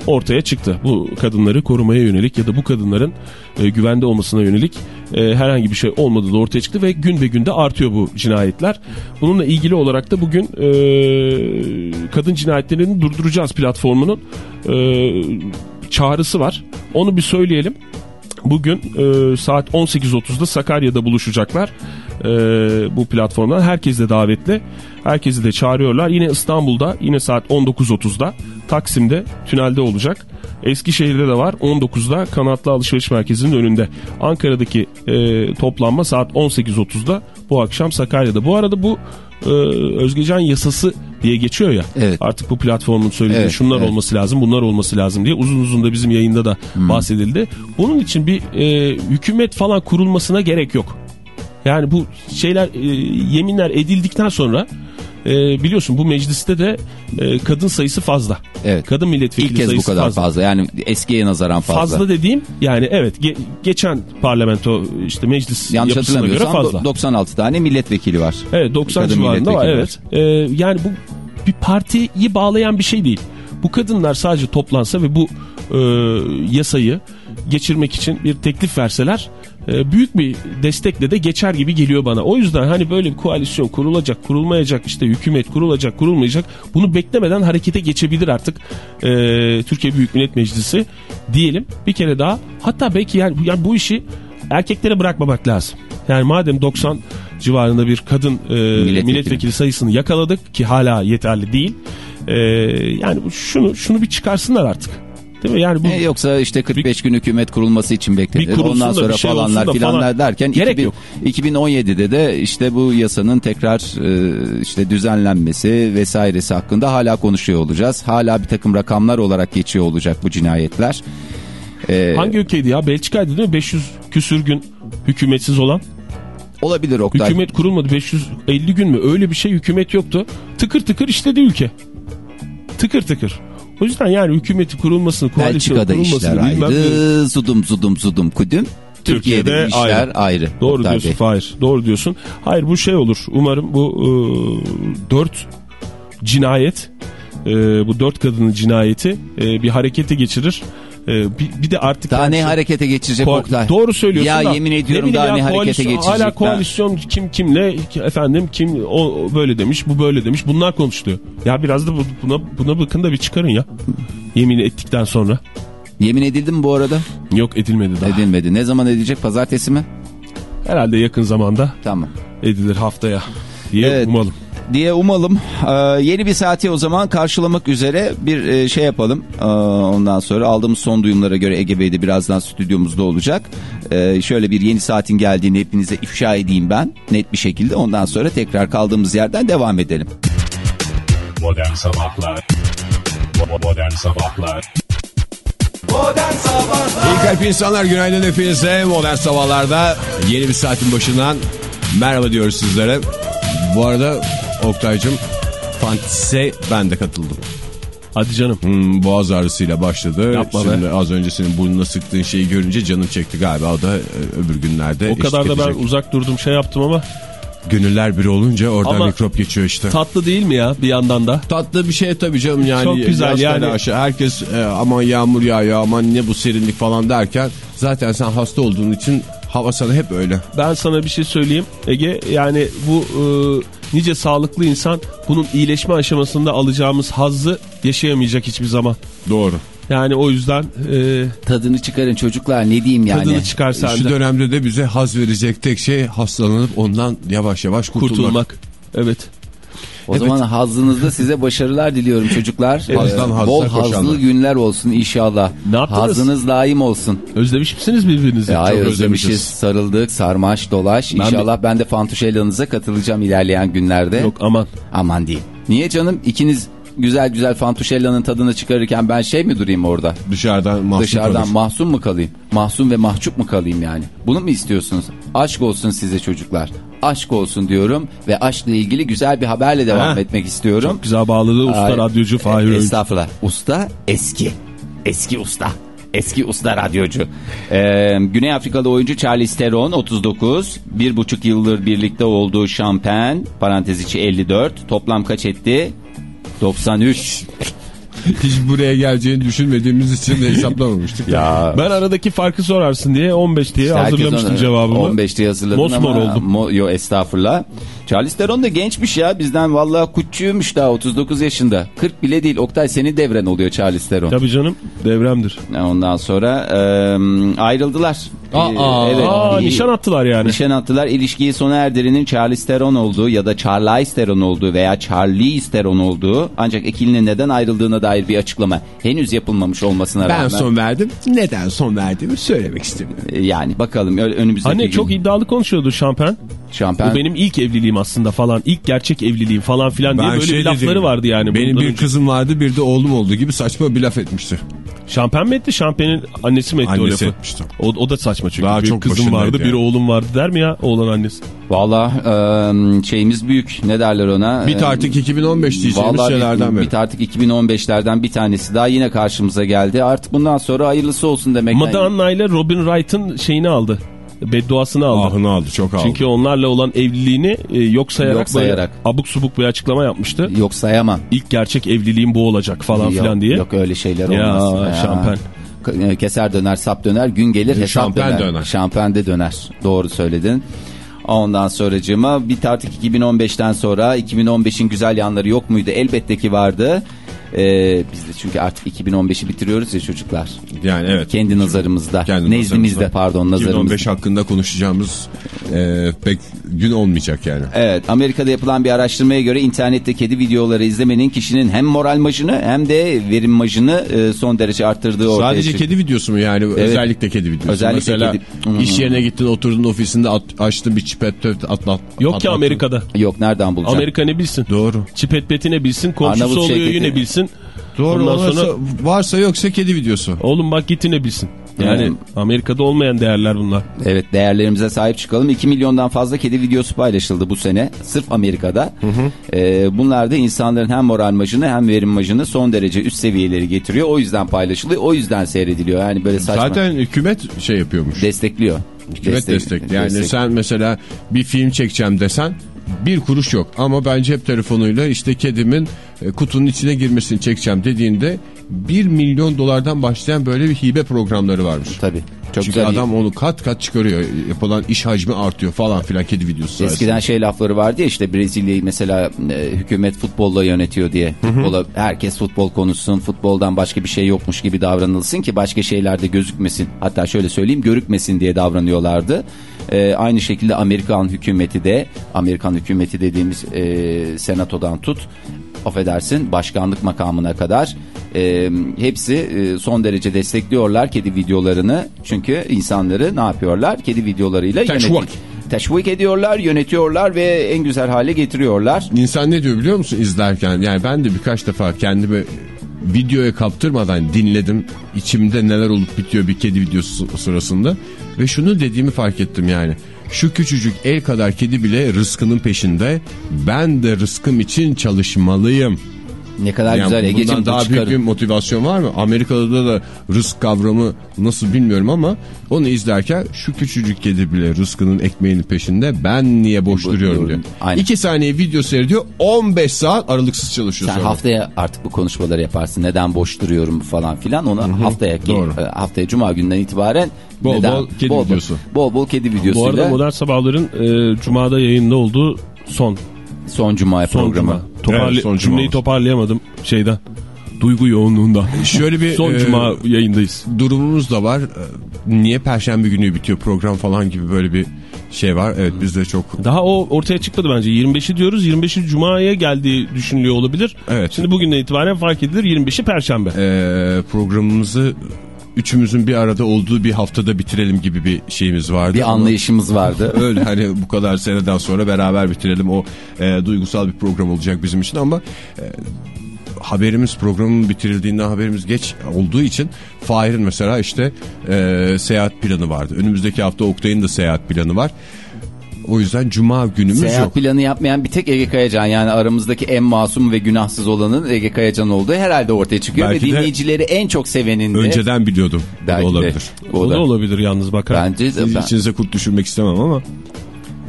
[SPEAKER 4] ortaya çıktı. Bu kadınları korumaya yönelik ya da bu kadınların e, güvende olmasına yönelik e, herhangi bir şey olmadığı da ortaya çıktı ve gün ve günde artıyor bu cinayetler. Bununla ilgili olarak da bugün e, kadın cinayetlerini durduracağız platformunun e, çağrısı var. Onu bir söyleyelim. Bugün e, saat 18.30'da Sakarya'da buluşacaklar e, bu platformdan. Herkes de davetli. Herkesi de çağırıyorlar. Yine İstanbul'da yine saat 19.30'da Taksim'de tünelde olacak. Eskişehir'de de var 19'da Kanatlı Alışveriş Merkezi'nin önünde. Ankara'daki e, toplanma saat 18.30'da bu akşam Sakarya'da. Bu arada bu e, Özgecan yasası diye geçiyor ya.
[SPEAKER 3] Evet.
[SPEAKER 4] Artık bu platformun söylediği
[SPEAKER 3] Evet,
[SPEAKER 4] şunlar
[SPEAKER 3] evet.
[SPEAKER 4] olması lazım bunlar olması lazım diye uzun uzun da bizim yayında da
[SPEAKER 3] Hmm.
[SPEAKER 4] bahsedildi. Bunun için bir e, hükümet falan kurulmasına gerek yok. Yani bu şeyler e, yeminler edildikten sonra e, biliyorsun bu mecliste de e, kadın sayısı fazla.
[SPEAKER 3] Evet.
[SPEAKER 4] Kadın milletvekili
[SPEAKER 3] İlk kez bu
[SPEAKER 4] sayısı
[SPEAKER 3] kadar
[SPEAKER 4] fazla.
[SPEAKER 3] fazla. Yani eskiye nazaran fazla.
[SPEAKER 4] Fazla dediğim yani evet ge- geçen parlamento işte meclis
[SPEAKER 3] Yanlış
[SPEAKER 4] yapısına göre fazla.
[SPEAKER 3] do- 96 tane milletvekili var.
[SPEAKER 4] Evet 90
[SPEAKER 3] Kadın
[SPEAKER 4] civarında var evet. Ee, yani bu bir partiyi bağlayan bir şey değil. Bu kadınlar sadece toplansa ve bu e, yasayı geçirmek için bir teklif verseler e, büyük bir destekle de geçer gibi geliyor bana. O yüzden hani böyle bir koalisyon kurulacak, kurulmayacak, işte hükümet kurulacak, kurulmayacak bunu beklemeden harekete geçebilir artık e, Türkiye Büyük Millet Meclisi diyelim bir kere daha. Hatta belki yani, yani bu işi erkeklere bırakmamak lazım. Yani madem 90 civarında bir kadın e, milletvekili. sayısını yakaladık ki hala yeterli değil. E, yani şunu şunu bir çıkarsınlar artık. Değil mi? Yani bu
[SPEAKER 3] E, yoksa işte 45 gün hükumet kurulması için
[SPEAKER 4] Bir kurulsun
[SPEAKER 3] Ondan
[SPEAKER 4] da
[SPEAKER 3] sonra
[SPEAKER 4] bir şey
[SPEAKER 3] falanlar filanlar
[SPEAKER 4] falan.
[SPEAKER 3] derken
[SPEAKER 4] Gerek
[SPEAKER 3] 2000
[SPEAKER 4] yok.
[SPEAKER 3] 2017'de de işte bu yasanın tekrar e, işte düzenlenmesi vesairesi hakkında hala konuşuyor olacağız. Hala bir takım rakamlar olarak geçiyor olacak bu cinayetler. E,
[SPEAKER 4] hangi ülkeydi ya? Belçika'ydı değil mi? 500 küsür gün hükümetsiz olan.
[SPEAKER 3] olabilir Oktay.
[SPEAKER 4] Hükümet kurulmadı 550 gün mü? Öyle bir şey hükümet yoktu. Tıkır tıkır işledi ülke. Tıkır tıkır. O yüzden yani hükümeti kurulmasını, koalisyon
[SPEAKER 3] Belçika'da
[SPEAKER 4] kurulmasını
[SPEAKER 3] işler
[SPEAKER 4] bilmem ne-
[SPEAKER 3] ayrı, zudum zudum zudum kudüm. Türkiye'de,
[SPEAKER 4] Türkiye'de
[SPEAKER 3] işler
[SPEAKER 4] ayrı.
[SPEAKER 3] ayrı.
[SPEAKER 4] Doğru
[SPEAKER 3] Oktay
[SPEAKER 4] diyorsun
[SPEAKER 3] Bey.
[SPEAKER 4] Fahir. Doğru diyorsun. Hayır bu şey olur. Umarım bu e, dört cinayet e, bu dört kadının cinayeti e, bir harekete geçirir. E, bir, bir de artık
[SPEAKER 3] Daha
[SPEAKER 4] yani
[SPEAKER 3] ne
[SPEAKER 4] şu-
[SPEAKER 3] harekete geçirecek
[SPEAKER 4] Ko-
[SPEAKER 3] Oktay?
[SPEAKER 4] Doğru söylüyorsun
[SPEAKER 3] Ya
[SPEAKER 4] da.
[SPEAKER 3] yemin ediyorum
[SPEAKER 4] bileyim
[SPEAKER 3] daha
[SPEAKER 4] ya,
[SPEAKER 3] ne harekete geçirecek.
[SPEAKER 4] Hala
[SPEAKER 3] daha?
[SPEAKER 4] koalisyon kim kimle efendim kim o o böyle demiş bu böyle demiş bunlar konuşuluyor. Ya biraz da bu- buna buna bakın da bir çıkarın ya. Yemin ettikten sonra.
[SPEAKER 3] Yemin edildi mi bu arada?
[SPEAKER 4] Yok edilmedi daha.
[SPEAKER 3] Edilmedi. Ne zaman edilecek? Pazartesi mi?
[SPEAKER 4] Herhalde yakın zamanda
[SPEAKER 3] Tamam.
[SPEAKER 4] edilir haftaya diye
[SPEAKER 3] Evet.
[SPEAKER 4] umalım.
[SPEAKER 3] Diye umalım. Ee, yeni bir saati o zaman karşılamak üzere bir e, şey yapalım. Ee, ondan sonra aldığımız son duyumlara göre Ege Bey de birazdan stüdyomuzda olacak. Ee, şöyle bir yeni saatin geldiğini hepinize ifşa edeyim ben net bir şekilde. Ondan sonra tekrar kaldığımız yerden devam edelim.
[SPEAKER 1] Modern Sabahlar Modern Sabahlar
[SPEAKER 2] Modern Sabahlar
[SPEAKER 5] İyi kalp insanlar günaydın hepinize. Modern sabahlarda yeni bir saatin başından merhaba diyoruz sizlere. Bu arada Oktay'cım Fantise ben de katıldım.
[SPEAKER 4] Hadi canım.
[SPEAKER 5] Hmm, boğaz ağrısıyla başladı.
[SPEAKER 4] Yapma
[SPEAKER 5] Şimdi
[SPEAKER 4] be.
[SPEAKER 5] az önce senin burnuna sıktığın şeyi görünce canım çekti galiba. O da e, öbür günlerde
[SPEAKER 4] O kadar da
[SPEAKER 5] eşlik
[SPEAKER 4] ben
[SPEAKER 5] edecek.
[SPEAKER 4] uzak durdum şey yaptım ama
[SPEAKER 5] Gönüller bir olunca oradan
[SPEAKER 4] Ama-
[SPEAKER 5] mikrop geçiyor işte.
[SPEAKER 4] tatlı değil mi ya bir yandan da?
[SPEAKER 5] Tatlı bir şey tabii canım yani.
[SPEAKER 4] Çok güzel yani.
[SPEAKER 5] telaşı. Herkes e, aman yağmur yağıyor aman ne bu serinlik falan derken zaten sen hasta olduğun için hava sana hep öyle.
[SPEAKER 4] Ben sana bir şey söyleyeyim Ege yani bu e, nice sağlıklı insan bunun iyileşme aşamasında alacağımız hazzı yaşayamayacak hiçbir zaman.
[SPEAKER 5] Doğru.
[SPEAKER 4] Yani o yüzden e,
[SPEAKER 3] Tadını çıkarın çocuklar ne diyeyim yani.
[SPEAKER 4] tadını çıkar
[SPEAKER 5] Şu
[SPEAKER 4] sende.
[SPEAKER 5] dönemde de bize haz verecek tek şey hastalanıp ondan yavaş yavaş kurtulmak.
[SPEAKER 4] Kurtulmak. Evet.
[SPEAKER 3] O zaman hazzınızda size başarılar diliyorum çocuklar.
[SPEAKER 5] Hazdan
[SPEAKER 3] Ee, Bol hazlı günler olsun inşallah.
[SPEAKER 4] Ne yaptınız?
[SPEAKER 3] Hazzınız daim olsun.
[SPEAKER 4] Özlemiş misiniz birbirinizi?
[SPEAKER 3] Ya,
[SPEAKER 4] Çok
[SPEAKER 3] özlemişiz,
[SPEAKER 4] özlemişiz.
[SPEAKER 3] sarıldık, sarmaş dolaş.
[SPEAKER 4] Ben
[SPEAKER 3] İnşallah ben de fantuşelanıza katılacağım ilerleyen günlerde.
[SPEAKER 4] Yok aman.
[SPEAKER 3] Aman değil. Niye canım? İkiniz güzel güzel fantuşellanın tadını çıkarırken ben şey mi durayım orada?
[SPEAKER 5] Dışarıdan mahzun
[SPEAKER 3] Dışarıdan
[SPEAKER 5] kalır.
[SPEAKER 3] mahzun mu kalayım? Mahzun ve mahcup mu kalayım yani? Bunu mu istiyorsunuz? Aşk olsun size çocuklar. Aşk olsun diyorum ve aşkla ilgili güzel bir haberle devam
[SPEAKER 4] Ha.
[SPEAKER 3] etmek istiyorum.
[SPEAKER 4] Çok güzel bağladı usta
[SPEAKER 3] Ay,
[SPEAKER 4] radyocu Fahir Öğünç.
[SPEAKER 3] Estağfurullah. Usta eski. Eski usta. Eski usta radyocu. Ee, Güney Afrikalı oyuncu Charlize Theron 39. Bir buçuk yıldır birlikte olduğu Champagne parantez içi 54. Toplam kaç etti? 93.
[SPEAKER 5] Hiç buraya geleceğini düşünmediğimiz için de hesaplamamıştık.
[SPEAKER 3] Ya.
[SPEAKER 4] Ben aradaki farkı sorarsın diye 15 diye
[SPEAKER 3] Herkes
[SPEAKER 4] hazırlamıştım
[SPEAKER 3] onu-
[SPEAKER 4] cevabımı.
[SPEAKER 3] 15 diye hazırladın
[SPEAKER 4] Mosmor
[SPEAKER 3] ama.
[SPEAKER 4] oldum.
[SPEAKER 3] Mo, yo estağfurullah. Charlize Theron da gençmiş ya bizden vallahi kutçuymuş daha 39 yaşında. 40 bile değil. Oktay senin devren oluyor Charlize Theron.
[SPEAKER 4] Tabii canım devremdir.
[SPEAKER 3] Ondan sonra e, ayrıldılar.
[SPEAKER 5] Aa,
[SPEAKER 3] E, evet.
[SPEAKER 4] Aa, nişan attılar yani.
[SPEAKER 3] Nişan attılar. İlişkiyi sona erdirenin Charlize Theron olduğu ya da Charlize Theron olduğu veya Charlize Theron olduğu ancak ikilinin neden ayrıldığına dair bir açıklama henüz yapılmamış olmasına
[SPEAKER 5] Ben
[SPEAKER 3] rağmen.
[SPEAKER 5] son verdim. Neden son verdiğimi söylemek istemiyorum.
[SPEAKER 3] Yani bakalım önümüzdeki
[SPEAKER 4] Hani
[SPEAKER 3] gün.
[SPEAKER 4] çok iddialı konuşuyordu şampen.
[SPEAKER 3] Şampiyon.
[SPEAKER 4] Bu benim ilk evliliğim aslında falan. İlk gerçek evliliğim falan filan diye böyle bir lafları
[SPEAKER 5] dedim,
[SPEAKER 4] vardı yani.
[SPEAKER 5] Benim bir
[SPEAKER 4] önce.
[SPEAKER 5] kızım vardı bir de oğlum olduğu gibi saçma bir laf etmişti.
[SPEAKER 4] Şampen mi etti? Şampen'in annesi mi etti o
[SPEAKER 5] Annesi
[SPEAKER 4] lafı?
[SPEAKER 5] etmişti.
[SPEAKER 4] O, o da saçma çünkü.
[SPEAKER 5] Daha
[SPEAKER 4] bir
[SPEAKER 5] çok
[SPEAKER 4] kızım vardı, bir oğlum vardı der mi ya oğlan annesi?
[SPEAKER 3] Valla e, şeyimiz büyük. Ne derler ona?
[SPEAKER 5] Bit artık 2015 diyeceğimiz
[SPEAKER 3] Vallahi
[SPEAKER 5] şeylerden
[SPEAKER 3] bir,
[SPEAKER 5] biri.
[SPEAKER 3] bit artık 2015'lerden bir tanesi daha yine karşımıza geldi. Artık bundan sonra hayırlısı olsun demek.
[SPEAKER 4] Madonna ile Robin Wright'ın şeyini aldı. Bedduasını aldı.
[SPEAKER 5] Ahını aldı çok aldı.
[SPEAKER 4] Çünkü onlarla olan evliliğini e, yok sayarak,
[SPEAKER 3] Yok sayarak.
[SPEAKER 4] böyle abuk subuk bir açıklama yapmıştı.
[SPEAKER 3] Yok sayamam.
[SPEAKER 4] İlk gerçek evliliğim bu olacak falan
[SPEAKER 3] Yok,
[SPEAKER 4] filan diye.
[SPEAKER 3] Yok öyle şeyler
[SPEAKER 4] Ya,
[SPEAKER 3] olmaz.
[SPEAKER 4] şampen.
[SPEAKER 3] E, Keser döner sap döner gün gelir hesap
[SPEAKER 5] şampen
[SPEAKER 3] döner.
[SPEAKER 5] döner.
[SPEAKER 3] Şampen de döner. Doğru söyledin. Ondan sonracığıma bit artık 2015'ten sonra 2015'in güzel yanları yok muydu? Elbette ki vardı. Ee, biz de çünkü artık 2015'i bitiriyoruz ya çocuklar.
[SPEAKER 5] Yani evet.
[SPEAKER 3] Kendi nazarımızda.
[SPEAKER 5] Kendi
[SPEAKER 3] Nezdimizde
[SPEAKER 5] nazarımızda.
[SPEAKER 3] pardon nazarımızda.
[SPEAKER 5] 2015 hakkında konuşacağımız e, pek gün olmayacak yani.
[SPEAKER 3] Evet Amerika'da yapılan bir araştırmaya göre internette kedi videoları izlemenin kişinin hem moral majını hem de verim majını e, son derece arttırdığı ortaya
[SPEAKER 5] Sadece
[SPEAKER 3] çıktı.
[SPEAKER 5] kedi videosu mu yani? Özellikle kedi videosu.
[SPEAKER 3] Özellikle
[SPEAKER 5] Mesela
[SPEAKER 3] kedi-
[SPEAKER 5] iş yerine gittin oturdun ofisinde at- açtın bir çipet töt atlat.
[SPEAKER 4] Yok ki. Amerika'da.
[SPEAKER 3] Yok nereden bulacaksın?
[SPEAKER 4] Amerika ne bilsin?
[SPEAKER 5] Doğru.
[SPEAKER 4] Çipet ne bilsin, komşusu
[SPEAKER 3] Arnavut
[SPEAKER 4] oluyor
[SPEAKER 3] şirketi.
[SPEAKER 4] yine bilsin.
[SPEAKER 5] Doğru.
[SPEAKER 4] Ondan
[SPEAKER 5] varsa,
[SPEAKER 4] sonra
[SPEAKER 5] varsa yoksa kedi videosu.
[SPEAKER 4] oğlum bak git ne bilsin. Yani
[SPEAKER 3] Hmm.
[SPEAKER 4] Amerika'da olmayan değerler bunlar.
[SPEAKER 3] Evet değerlerimize sahip çıkalım. 2 milyondan fazla kedi videosu paylaşıldı bu sene. Sırf Amerika'da. Ee, bunlar da insanların hem moral majını hem verim majını son derece üst seviyeleri getiriyor. O yüzden paylaşılıyor. O yüzden seyrediliyor. Yani böyle saçma.
[SPEAKER 5] Zaten hükümet şey yapıyormuş.
[SPEAKER 3] destekliyor.
[SPEAKER 5] hükümet
[SPEAKER 3] Destek-.
[SPEAKER 5] Yani
[SPEAKER 3] destek-
[SPEAKER 5] sen mesela bir film çekeceğim desen bir kuruş yok. Ama ben cep telefonuyla işte kedimin e, kutunun içine girmesini çekeceğim dediğinde 1 milyon dolardan başlayan böyle bir hibe programları varmış.
[SPEAKER 3] Tabii. Çok
[SPEAKER 5] Çünkü
[SPEAKER 3] güzel.
[SPEAKER 5] adam onu kat kat çıkarıyor. Yapılan iş hacmi artıyor falan filan kedi videosu sayesinde.
[SPEAKER 3] Eskiden şey lafları vardı ya işte Brezilya'yı mesela e, hükümet futbolla yönetiyor diye. Futbola, herkes futbol konuşsun, futboldan başka bir şey yokmuş gibi davranılsın ki başka şeylerde gözükmesin. Hatta şöyle söyleyeyim görükmesin diye davranıyorlardı. E, aynı şekilde Amerikan hükümeti de, Amerikan hükümeti dediğimiz e, senatodan tut, affedersin başkanlık makamına kadar e, hepsi e, son derece destekliyorlar kedi videolarını. Çünkü insanları ne yapıyorlar? Kedi videolarıyla
[SPEAKER 5] Teşvik.
[SPEAKER 3] teşvik ediyorlar, yönetiyorlar ve en güzel hale getiriyorlar.
[SPEAKER 5] İnsan ne diyor biliyor musun izlerken? Yani ben de birkaç defa kendimi videoya kaptırmadan dinledim. İçimde neler olup bitiyor bir kedi videosu sırasında. Ve şunu dediğimi fark ettim yani. Şu küçücük el kadar kedi bile rızkının peşinde. Ben de rızkım için çalışmalıyım.
[SPEAKER 3] Ne kadar
[SPEAKER 5] Yani
[SPEAKER 3] güzel Ege'cim
[SPEAKER 5] bundan daha
[SPEAKER 3] çıkarın.
[SPEAKER 5] büyük bir motivasyon var mı? Amerika'da da rızk kavramı nasıl bilmiyorum ama onu izlerken şu küçücük kedi bile rızkının ekmeğinin peşinde ben niye boş
[SPEAKER 3] Bu-
[SPEAKER 5] duruyorum diyor.
[SPEAKER 3] Aynen.
[SPEAKER 5] 2 saniye video seyrediyor 15 saat aralıksız çalışıyor
[SPEAKER 3] Sen
[SPEAKER 5] sonra.
[SPEAKER 3] haftaya artık bu konuşmaları yaparsın. Neden boş duruyorum falan filan. Onu haftaya ki
[SPEAKER 5] doğru.
[SPEAKER 3] e, haftaya cuma günden itibaren
[SPEAKER 5] Bol
[SPEAKER 3] neden-
[SPEAKER 5] bol kedi
[SPEAKER 3] bol,
[SPEAKER 5] videosu.
[SPEAKER 3] Bol bol kedi
[SPEAKER 4] Bu
[SPEAKER 3] videosuyla
[SPEAKER 4] arada Modern Sabahların e, Cuma'da yayında olduğu son
[SPEAKER 3] son cuma
[SPEAKER 4] son
[SPEAKER 3] programı.
[SPEAKER 4] Cuma. Toparlay-
[SPEAKER 5] Evet, son cuma
[SPEAKER 4] cümleyi
[SPEAKER 5] olsun.
[SPEAKER 4] toparlayamadım şeyden. Duygu yoğunluğunda.
[SPEAKER 5] Şöyle bir
[SPEAKER 4] Son
[SPEAKER 5] e,
[SPEAKER 4] cuma yayındayız.
[SPEAKER 5] durumumuz da var. E, Niye perşembe günü bitiyor program falan gibi böyle bir şey var. Evet bizde çok
[SPEAKER 4] Daha o ortaya çıkmadı bence. 25'i diyoruz. 25'i Cuma'ya geldiği düşünülüyor olabilir.
[SPEAKER 5] Evet.
[SPEAKER 4] Şimdi bugünden itibaren fark edilir. 25'i Perşembe.
[SPEAKER 5] e, programımızı üçümüzün bir arada olduğu bir haftada bitirelim gibi bir şeyimiz vardı.
[SPEAKER 3] Bir
[SPEAKER 5] Ama
[SPEAKER 3] anlayışımız vardı.
[SPEAKER 5] Öyle hani bu kadar seneden sonra beraber bitirelim o e, duygusal bir program olacak bizim için ama e, haberimiz programın bitirildiğinden haberimiz geç olduğu için Fahir'in mesela işte e, seyahat planı vardı. Önümüzdeki hafta Oktay'ın da seyahat planı var. O yüzden cuma günümüz
[SPEAKER 3] Seyahat
[SPEAKER 5] yok.
[SPEAKER 3] planı yapmayan bir tek Ege Kayacan yani aramızdaki en masum ve günahsız olanın Ege Kayacan olduğu herhalde ortaya çıkıyor
[SPEAKER 5] Belki
[SPEAKER 3] ve dinleyicileri en çok sevenin de
[SPEAKER 5] Önceden biliyordum. Bu da
[SPEAKER 3] belki de
[SPEAKER 5] olabilir.
[SPEAKER 3] o
[SPEAKER 4] O da
[SPEAKER 3] da.
[SPEAKER 4] olabilir yalnız bak. ha.
[SPEAKER 3] Bence de
[SPEAKER 5] Siz
[SPEAKER 3] ben,
[SPEAKER 5] içinize kurt düşürmek istemem ama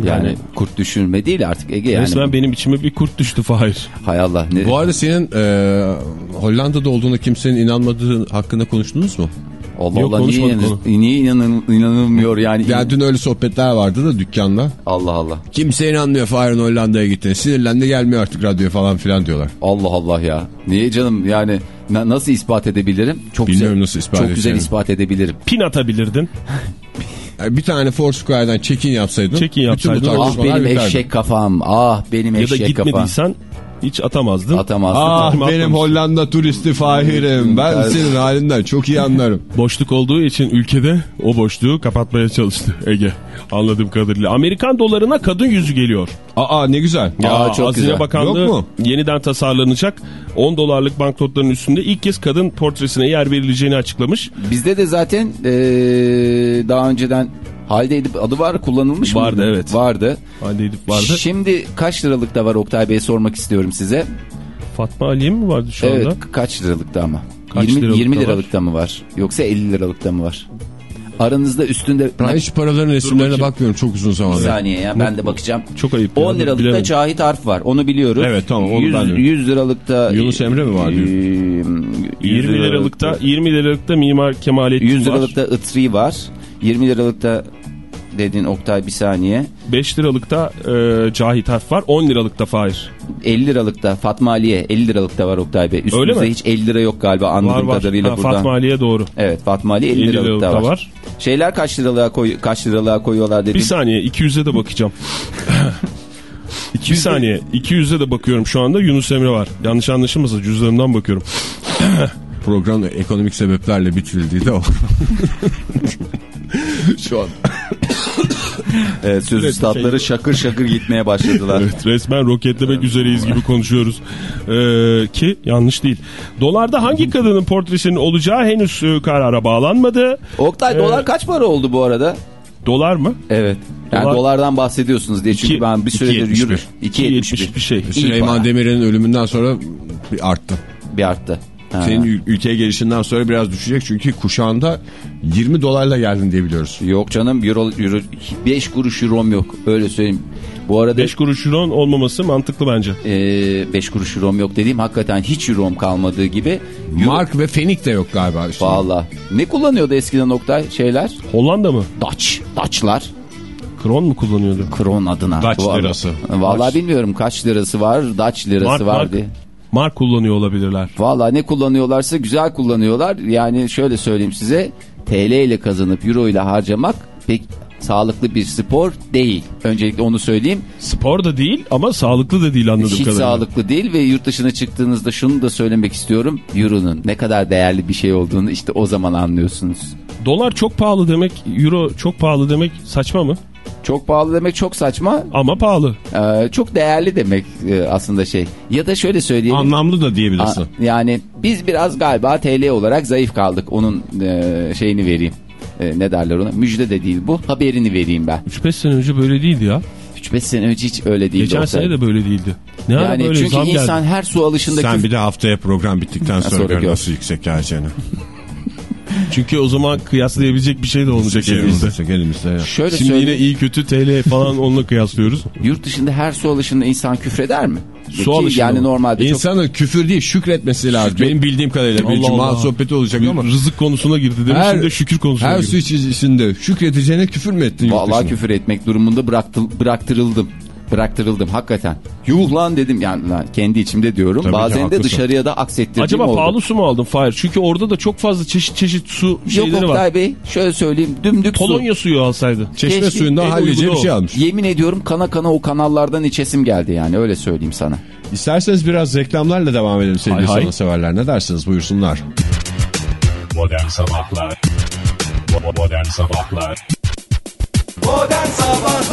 [SPEAKER 3] yani,
[SPEAKER 4] Yani-
[SPEAKER 3] kurt düşürme değil artık Ege yani.
[SPEAKER 4] Resmen benim içime bir kurt düştü Fahir.
[SPEAKER 3] Hay Allah. Ne,
[SPEAKER 5] bu arada senin e, Hollanda'da olduğuna kimsenin inanmadığı hakkında konuştunuz mu?
[SPEAKER 3] Allah
[SPEAKER 4] Yok,
[SPEAKER 3] Allah niye, inanır, niye inanıl, inanılmıyor yani.
[SPEAKER 5] Yani dün öyle sohbetler vardı da dükkanda.
[SPEAKER 3] Allah Allah.
[SPEAKER 5] Kimse inanmıyor Fahir'in Hollanda'ya gittiğine. Sinirlendi gelmiyor artık radyoya falan filan diyorlar.
[SPEAKER 3] Allah Allah ya. Niye canım yani na- nasıl ispat edebilirim? Çok
[SPEAKER 5] Bilmiyorum
[SPEAKER 3] güzel,
[SPEAKER 5] nasıl ispat
[SPEAKER 3] Çok güzel ispat edebilirim.
[SPEAKER 4] Pin atabilirdin.
[SPEAKER 5] Bir tane Foursquare'dan check-in yapsaydın.
[SPEAKER 4] Check-in
[SPEAKER 5] bütün bu
[SPEAKER 4] yapsaydın.
[SPEAKER 3] Ah benim
[SPEAKER 5] biterdi.
[SPEAKER 3] eşek kafam. Ah benim
[SPEAKER 4] Ya da
[SPEAKER 3] eşek kafam.
[SPEAKER 4] gitmediysen hiç atamazdın.
[SPEAKER 3] Atamazdım.
[SPEAKER 5] Ah benim? Hollanda turisti Fahir'im. Ben
[SPEAKER 3] Evet.
[SPEAKER 5] senin halinden çok iyi anlarım.
[SPEAKER 4] Boşluk olduğu için ülkede o boşluğu kapatmaya çalıştı Ege. Anladığım kadarıyla. Amerikan dolarına kadın yüzü geliyor.
[SPEAKER 5] Aa ne güzel.
[SPEAKER 3] Aa, çok
[SPEAKER 4] Hazine
[SPEAKER 3] güzel.
[SPEAKER 4] Bakanlığı
[SPEAKER 5] Yok mu?
[SPEAKER 4] yeniden tasarlanacak 10 dolarlık banknotların üstünde ilk kez kadın portresine yer verileceğini açıklamış.
[SPEAKER 3] Bizde de zaten eee, daha önceden Halide Edip adı var kullanılmış mı?
[SPEAKER 4] Vardı, evet.
[SPEAKER 3] Vardı.
[SPEAKER 4] Hadi Edip vardı.
[SPEAKER 3] Şimdi kaç liralıkta var Oktay Bey sormak istiyorum size.
[SPEAKER 4] Fatma Aliye mi vardı şu
[SPEAKER 3] evet
[SPEAKER 4] anda?
[SPEAKER 3] kaç liralıkta ama?
[SPEAKER 4] Kaç
[SPEAKER 3] 20,
[SPEAKER 4] liralıkta
[SPEAKER 3] 20
[SPEAKER 4] var?
[SPEAKER 3] liralıkta mı var? Yoksa 50 liralıkta mı var? Aranızda üstünde
[SPEAKER 5] Ben hiç paraların resimlerine bakmıyorum çok uzun
[SPEAKER 3] bir
[SPEAKER 5] zamandır.
[SPEAKER 3] saniye ya ben de bakacağım.
[SPEAKER 4] Çok ayıp.
[SPEAKER 3] 10
[SPEAKER 4] ya,
[SPEAKER 3] liralıkta
[SPEAKER 4] bilemedim.
[SPEAKER 3] Cahit Arf var. Onu biliyoruz.
[SPEAKER 5] Evet, tamam, onu
[SPEAKER 3] 100,
[SPEAKER 5] ben de-
[SPEAKER 3] 100 liralıkta
[SPEAKER 5] Yunus Emre mi var diyor?
[SPEAKER 3] Eee,
[SPEAKER 4] 20 liralıkta 20 liralıkta Mimar Kemalettin
[SPEAKER 3] 100
[SPEAKER 4] var.
[SPEAKER 3] liralıkta Itri var. 20 liralıkta dedin Oktay bir saniye.
[SPEAKER 4] 5 liralıkta e, Cahit Harf var. 10 liralıkta Fahir.
[SPEAKER 3] 50 liralıkta Fatma Aliye 50 liralıkta var Oktay Bey. Üstümüzde
[SPEAKER 4] Öyle mi?
[SPEAKER 3] hiç 50 lira yok galiba
[SPEAKER 4] Var
[SPEAKER 3] anladığım
[SPEAKER 4] var.
[SPEAKER 3] kadarıyla
[SPEAKER 4] Ha,
[SPEAKER 3] buradan.
[SPEAKER 4] Fatma Aliye doğru.
[SPEAKER 3] Evet Fatma Aliye 50,
[SPEAKER 4] 50
[SPEAKER 3] liralıkta,
[SPEAKER 4] liralıkta
[SPEAKER 3] var.
[SPEAKER 4] var.
[SPEAKER 3] Şeyler kaç liralığa koy kaç liralığa koyuyorlar
[SPEAKER 4] Bir
[SPEAKER 3] dedin.
[SPEAKER 4] saniye 200'e de bakacağım. bir saniye 200'e de bakıyorum şu anda Yunus Emre var. Yanlış anlaşılmasın cüzdanımdan bakıyorum.
[SPEAKER 5] Program ekonomik sebeplerle bitirildiği de o. Şu an.
[SPEAKER 3] Evet, söz üstadları şakır şakır gitmeye başladılar.
[SPEAKER 4] Evet, resmen roketlemek üzereyiz gibi konuşuyoruz. Ee, ki yanlış değil. Dolarda hangi kadının portresinin olacağı henüz e, karara bağlanmadı.
[SPEAKER 3] Oktay
[SPEAKER 4] Ee,
[SPEAKER 3] dolar kaç para oldu bu arada?
[SPEAKER 4] Dolar mı?
[SPEAKER 3] Evet. Yani
[SPEAKER 4] Dolar-
[SPEAKER 3] dolardan bahsediyorsunuz diye çünkü
[SPEAKER 4] İki-
[SPEAKER 3] ben bir süredir
[SPEAKER 5] 2.71.
[SPEAKER 3] yürü.
[SPEAKER 4] 2.70
[SPEAKER 3] 2.71
[SPEAKER 4] bir şey.
[SPEAKER 5] Süleyman. Demirel'in ölümünden sonra bir arttı.
[SPEAKER 3] bir arttı. Ha.
[SPEAKER 5] Senin ül- ülkeye gelişinden sonra biraz düşecek çünkü kuşağında 20 dolarla geldin diye biliyoruz.
[SPEAKER 3] Yok canım euro, euro 5 kuruş eurom yok öyle söyleyeyim. Bu arada
[SPEAKER 4] 5 kuruş euron olmaması mantıklı bence.
[SPEAKER 3] 5 kuruş eurom yok dediğim hakikaten hiç eurom kalmadığı gibi. Euro-
[SPEAKER 5] Mark ve Fenik de yok galiba. Işte.
[SPEAKER 3] Valla. Ne kullanıyordu eskiden Oktay şeyler?
[SPEAKER 4] Hollanda mı?
[SPEAKER 3] Dutch. Dutch'lar.
[SPEAKER 4] Kron mu kullanıyordu?
[SPEAKER 3] Kron adına.
[SPEAKER 5] Dutch lirası.
[SPEAKER 3] Vallahi
[SPEAKER 4] Dutch.
[SPEAKER 3] bilmiyorum kaç lirası var. Dutch lirası
[SPEAKER 4] Mark,
[SPEAKER 3] var
[SPEAKER 4] Mark. Mark kullanıyor olabilirler.
[SPEAKER 3] Valla ne kullanıyorlarsa güzel kullanıyorlar. Yani şöyle söyleyeyim size. TL ile kazanıp euro ile harcamak pek sağlıklı bir spor değil. Öncelikle onu söyleyeyim.
[SPEAKER 4] Spor da değil ama sağlıklı da değil anladığım
[SPEAKER 3] Hiç
[SPEAKER 4] kadarıyla.
[SPEAKER 3] sağlıklı değil ve yurt dışına çıktığınızda şunu da söylemek istiyorum. Euro'nun ne kadar değerli bir şey olduğunu işte o zaman anlıyorsunuz.
[SPEAKER 4] Dolar çok pahalı demek, euro çok pahalı demek saçma mı?
[SPEAKER 3] Çok pahalı demek çok saçma.
[SPEAKER 4] Ama pahalı.
[SPEAKER 3] Ee, çok değerli demek e, aslında şey. Ya da şöyle söyleyelim.
[SPEAKER 5] Anlamlı da diyebilirsin.
[SPEAKER 3] A- yani biz biraz galiba TL olarak zayıf kaldık. Onun e, şeyini vereyim. E, ne derler ona? Müjde de değil bu. Haberini vereyim ben.
[SPEAKER 4] 3-5 sene önce böyle değildi ya.
[SPEAKER 3] 3-5 sene önce hiç öyle değildi.
[SPEAKER 4] Geçen sene de böyle değildi. Ne
[SPEAKER 3] Yani
[SPEAKER 4] böyle
[SPEAKER 3] çünkü insan
[SPEAKER 4] geldi.
[SPEAKER 3] her su alışındaki...
[SPEAKER 5] Sen bir de haftaya program bittikten sonra,
[SPEAKER 3] sonra
[SPEAKER 5] gör. nasıl yüksek geleceğini.
[SPEAKER 4] Çünkü o zaman kıyaslayabilecek bir şey de olmayacak elimizde.
[SPEAKER 5] Yüksek elimizde ya.
[SPEAKER 3] Şöyle
[SPEAKER 4] Şimdi
[SPEAKER 3] söyleyeyim.
[SPEAKER 4] yine iyi kötü TL falan onunla kıyaslıyoruz.
[SPEAKER 3] Yurt dışında her su alışında insan küfreder mi?
[SPEAKER 4] Su
[SPEAKER 3] Ki
[SPEAKER 4] alışında
[SPEAKER 3] Yani
[SPEAKER 4] mı?
[SPEAKER 3] normalde çok...
[SPEAKER 5] İnsanın küfür değil şükretmesi lazım.
[SPEAKER 3] Şükret-
[SPEAKER 5] Benim bildiğim kadarıyla bir
[SPEAKER 4] Allah
[SPEAKER 5] cuma
[SPEAKER 4] Allah.
[SPEAKER 5] sohbeti olacak ama.
[SPEAKER 4] rızık konusuna girdi demiş
[SPEAKER 5] Her-
[SPEAKER 4] şimdi şükür konusuna
[SPEAKER 5] Her
[SPEAKER 4] girdi.
[SPEAKER 5] su içicisinde şükredeceğine küfür mü ettin yurt
[SPEAKER 3] Vallahi küfür etmek durumunda bıraktı, bıraktırıldım. Bıraktırıldım hakikaten. Yuh lan dedim yani lan kendi içimde diyorum.
[SPEAKER 5] Tabii
[SPEAKER 3] Bazen de
[SPEAKER 5] haklısın.
[SPEAKER 3] dışarıya da aksettirdiğim
[SPEAKER 4] Acaba
[SPEAKER 3] oldu.
[SPEAKER 4] pahalı su mu aldın Fahir? Çünkü orada da çok fazla çeşit çeşit su
[SPEAKER 3] Yok
[SPEAKER 4] şeyleri var.
[SPEAKER 3] Oktay Bey şöyle söyleyeyim dümdük su.
[SPEAKER 4] Polonya suyu alsaydın.
[SPEAKER 5] Çeşme
[SPEAKER 3] Keşke
[SPEAKER 5] suyundan hallice bir şey almış.
[SPEAKER 3] Yemin ediyorum kana kana o kanallardan içesim geldi yani öyle söyleyeyim sana.
[SPEAKER 5] İsterseniz biraz reklamlarla devam edelim sevgili
[SPEAKER 4] Hay hay.
[SPEAKER 5] sanatseverler. Ne dersiniz buyursunlar.
[SPEAKER 1] Modern Sabahlar Modern Sabahlar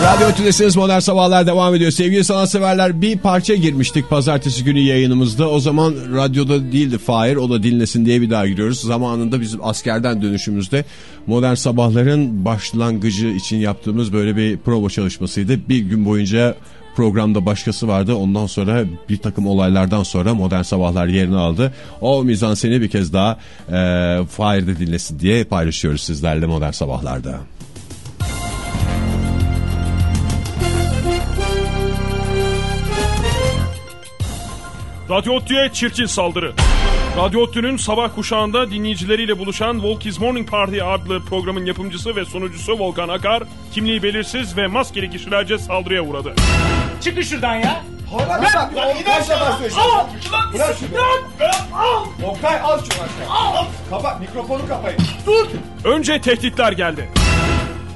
[SPEAKER 5] Radyo Tülesi'niz Modern Sabahlar devam ediyor. Sevgili sanatseverler bir parça girmiştik pazartesi günü yayınımızda. O zaman radyoda değildi Fahir o da dinlesin diye bir daha giriyoruz. Zamanında bizim askerden dönüşümüzde Modern Sabahların başlangıcı için yaptığımız böyle bir prova çalışmasıydı. Bir gün boyunca programda başkası vardı. Ondan sonra bir takım olaylardan sonra Modern Sabahlar yerini aldı. O mizanseni bir kez daha e, Fahir'de dinlesin diye paylaşıyoruz sizlerle Modern Sabahlar'da.
[SPEAKER 6] Radyo Otlu'ya çirkin saldırı. Radyo Otlu'nun sabah kuşağında dinleyicileriyle buluşan Volki's Morning Party adlı programın yapımcısı ve sunucusu Volkan Akar, kimliği belirsiz ve maskeli kişilerce saldırıya uğradı.
[SPEAKER 7] Çıkın şuradan ya.
[SPEAKER 2] Bırak bırak ya kaç defa söyleyeceğim. Bırak şunu. Oktay al şunu aşağı. Kapat mikrofonu kapayın.
[SPEAKER 6] Önce tehditler geldi.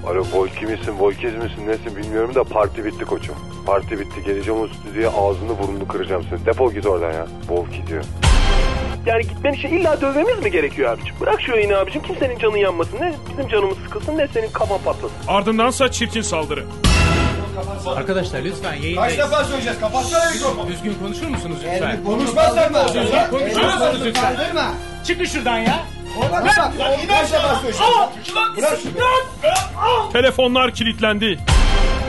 [SPEAKER 8] Alo Volki misin, Volkiz misin, nesin bilmiyorum da parti bitti koçum. Parti bitti. Geleceğim o stüdyoya ağzını burnunu kıracağım seni. Defol git oradan ya. Volki diyor.
[SPEAKER 9] Yani gitmen için illa dövmemiz mi gerekiyor abicim? Bırak şu yayını abicim kimsenin canı yanmasın. Ne bizim canımız sıkılsın ne senin kafan patlasın.
[SPEAKER 6] Ardındansa çirkin saldırı.
[SPEAKER 7] Arkadaşlar lütfen
[SPEAKER 2] Kaç
[SPEAKER 7] yayındayız.
[SPEAKER 2] defa söyleyeceğiz. Kapatsana mikrofonu.
[SPEAKER 7] Düzgün konuşur musunuz lütfen?
[SPEAKER 2] Konuşmazsan ne olacak? ya?
[SPEAKER 7] Konuşuyorsunuz lütfen. Çıkın şuradan ya.
[SPEAKER 2] Ya. Bırak şunu.
[SPEAKER 6] Telefonlar kilitlendi.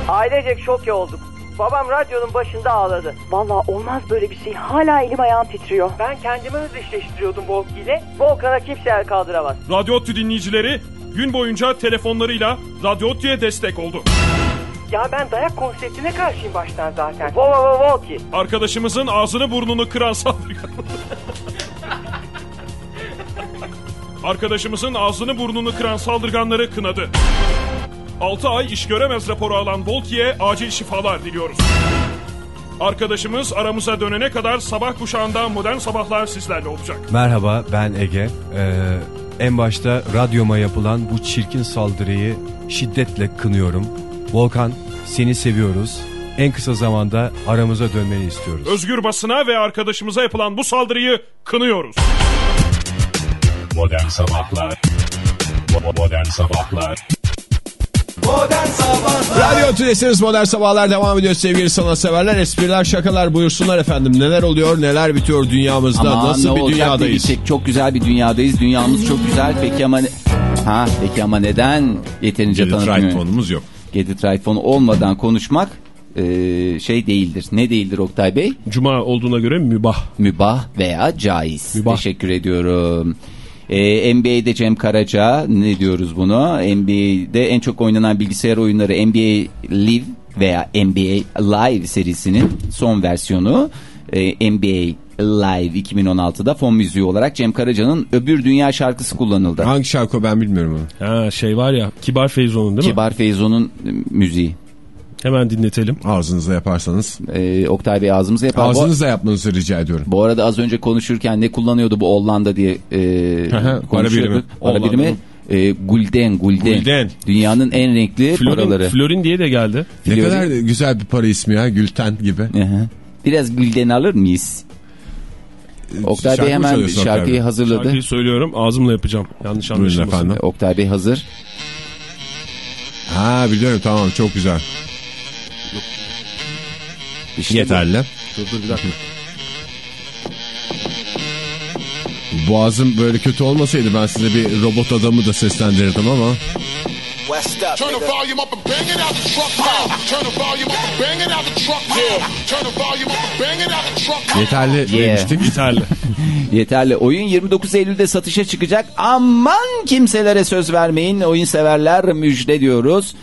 [SPEAKER 10] Ailecek şok olduk. Babam radyonun başında ağladı. Vallahi olmaz böyle bir şey. Hala elim ayağım titriyor. Ben kendimi özdeşleştiriyordum Volki ile. Volkan'a kimse el kaldıramaz.
[SPEAKER 6] Radyo Otlu dinleyicileri gün boyunca telefonlarıyla Radyo Otlu'ya destek oldu.
[SPEAKER 10] Ya ben dayak konseptine karşıyım baştan zaten. Vo vo vo Volki.
[SPEAKER 6] Arkadaşımızın ağzını burnunu kıran saldırgan... Arkadaşımızın ağzını burnunu kıran saldırganları kınadı. 6 ay iş göremez raporu alan Volki'ye acil şifalar diliyoruz. Arkadaşımız aramıza dönene kadar sabah kuşağında modern sabahlar sizlerle olacak.
[SPEAKER 11] Merhaba ben Ege. Ee, en başta radyoma yapılan bu çirkin saldırıyı şiddetle kınıyorum. Volkan seni seviyoruz. En kısa zamanda aramıza dönmeni istiyoruz.
[SPEAKER 6] Özgür basına ve arkadaşımıza yapılan bu saldırıyı kınıyoruz.
[SPEAKER 1] Modern Sabahlar Modern Sabahlar
[SPEAKER 2] Modern Sabahlar
[SPEAKER 5] Radyo Tülesi'niz Modern Sabahlar devam ediyor sevgili sanatseverler. Espriler şakalar buyursunlar efendim. Neler oluyor neler bitiyor dünyamızda
[SPEAKER 3] Ama
[SPEAKER 5] nasıl bir dünyadayız.
[SPEAKER 3] diyecek. Çok güzel bir dünyadayız. Dünyamız çok güzel. Peki ama ne- ha peki ama neden yeterince
[SPEAKER 5] right
[SPEAKER 3] tanıtmıyor?
[SPEAKER 5] fonumuz yok.
[SPEAKER 3] Gedit right fonu olmadan konuşmak e, şey değildir. Ne değildir Oktay Bey?
[SPEAKER 4] Cuma olduğuna göre mübah.
[SPEAKER 3] Mübah veya caiz.
[SPEAKER 4] Mübah.
[SPEAKER 3] Teşekkür ediyorum. Ee, NBA'de Cem Karaca ne diyoruz bunu? NBA'de en çok oynanan bilgisayar oyunları NBA Live veya NBA Live serisinin son versiyonu e, NBA Live 2016'da fon müziği olarak Cem Karaca'nın Öbür Dünya şarkısı kullanıldı.
[SPEAKER 5] Hangi şarkı o ben bilmiyorum onu.
[SPEAKER 4] Ha şey var ya Kibar Feyzo'nun değil mi?
[SPEAKER 3] Kibar Feyzo'nun e, müziği.
[SPEAKER 4] Hemen dinletelim.
[SPEAKER 5] Ağzınızla yaparsanız.
[SPEAKER 3] Ee, Oktay Bey ağzımıza yapar. Bu,
[SPEAKER 5] Ağzınızla yapmanızı rica ediyorum.
[SPEAKER 3] bu arada az önce konuşurken ne kullanıyordu bu Hollanda diye e,
[SPEAKER 5] Para
[SPEAKER 3] konuşuyorduk.
[SPEAKER 5] birimi.
[SPEAKER 3] Para birimi. E, gulden, gulden.
[SPEAKER 4] Gulden.
[SPEAKER 3] Dünyanın en renkli paraları.
[SPEAKER 4] Florin, Florin diye de geldi.
[SPEAKER 5] Ne
[SPEAKER 3] Flori-
[SPEAKER 5] kadar güzel bir para ismi ya Gülten gibi.
[SPEAKER 3] Hı hı. Biraz gulden alır mıyız? Oktay
[SPEAKER 5] Şarkı
[SPEAKER 3] Bey hemen şarkıyı hazırladı.
[SPEAKER 4] Şarkıyı söylüyorum ağzımla yapacağım. Yanlış anlaşılmasın.
[SPEAKER 5] efendim.
[SPEAKER 3] Oktay Bey hazır.
[SPEAKER 5] Ha biliyorum tamam çok güzel.
[SPEAKER 3] İşte
[SPEAKER 5] Yeterli.
[SPEAKER 4] Dur dur bir dakika.
[SPEAKER 5] Boğazım böyle kötü olmasaydı ben size bir robot adamı da seslendirirdim ama.
[SPEAKER 2] Turn the volume up and bang it out the truck now. Turn the volume up and bang it out the truck now. Turn the volume up and bang it out the truck now.
[SPEAKER 5] Yeterli
[SPEAKER 3] Yeah.
[SPEAKER 5] demiştik.
[SPEAKER 4] Yeterli.
[SPEAKER 3] Yeterli. Oyun 29 Eylül'de satışa çıkacak. Aman kimselere söz vermeyin. Oyun severler müjde diyoruz.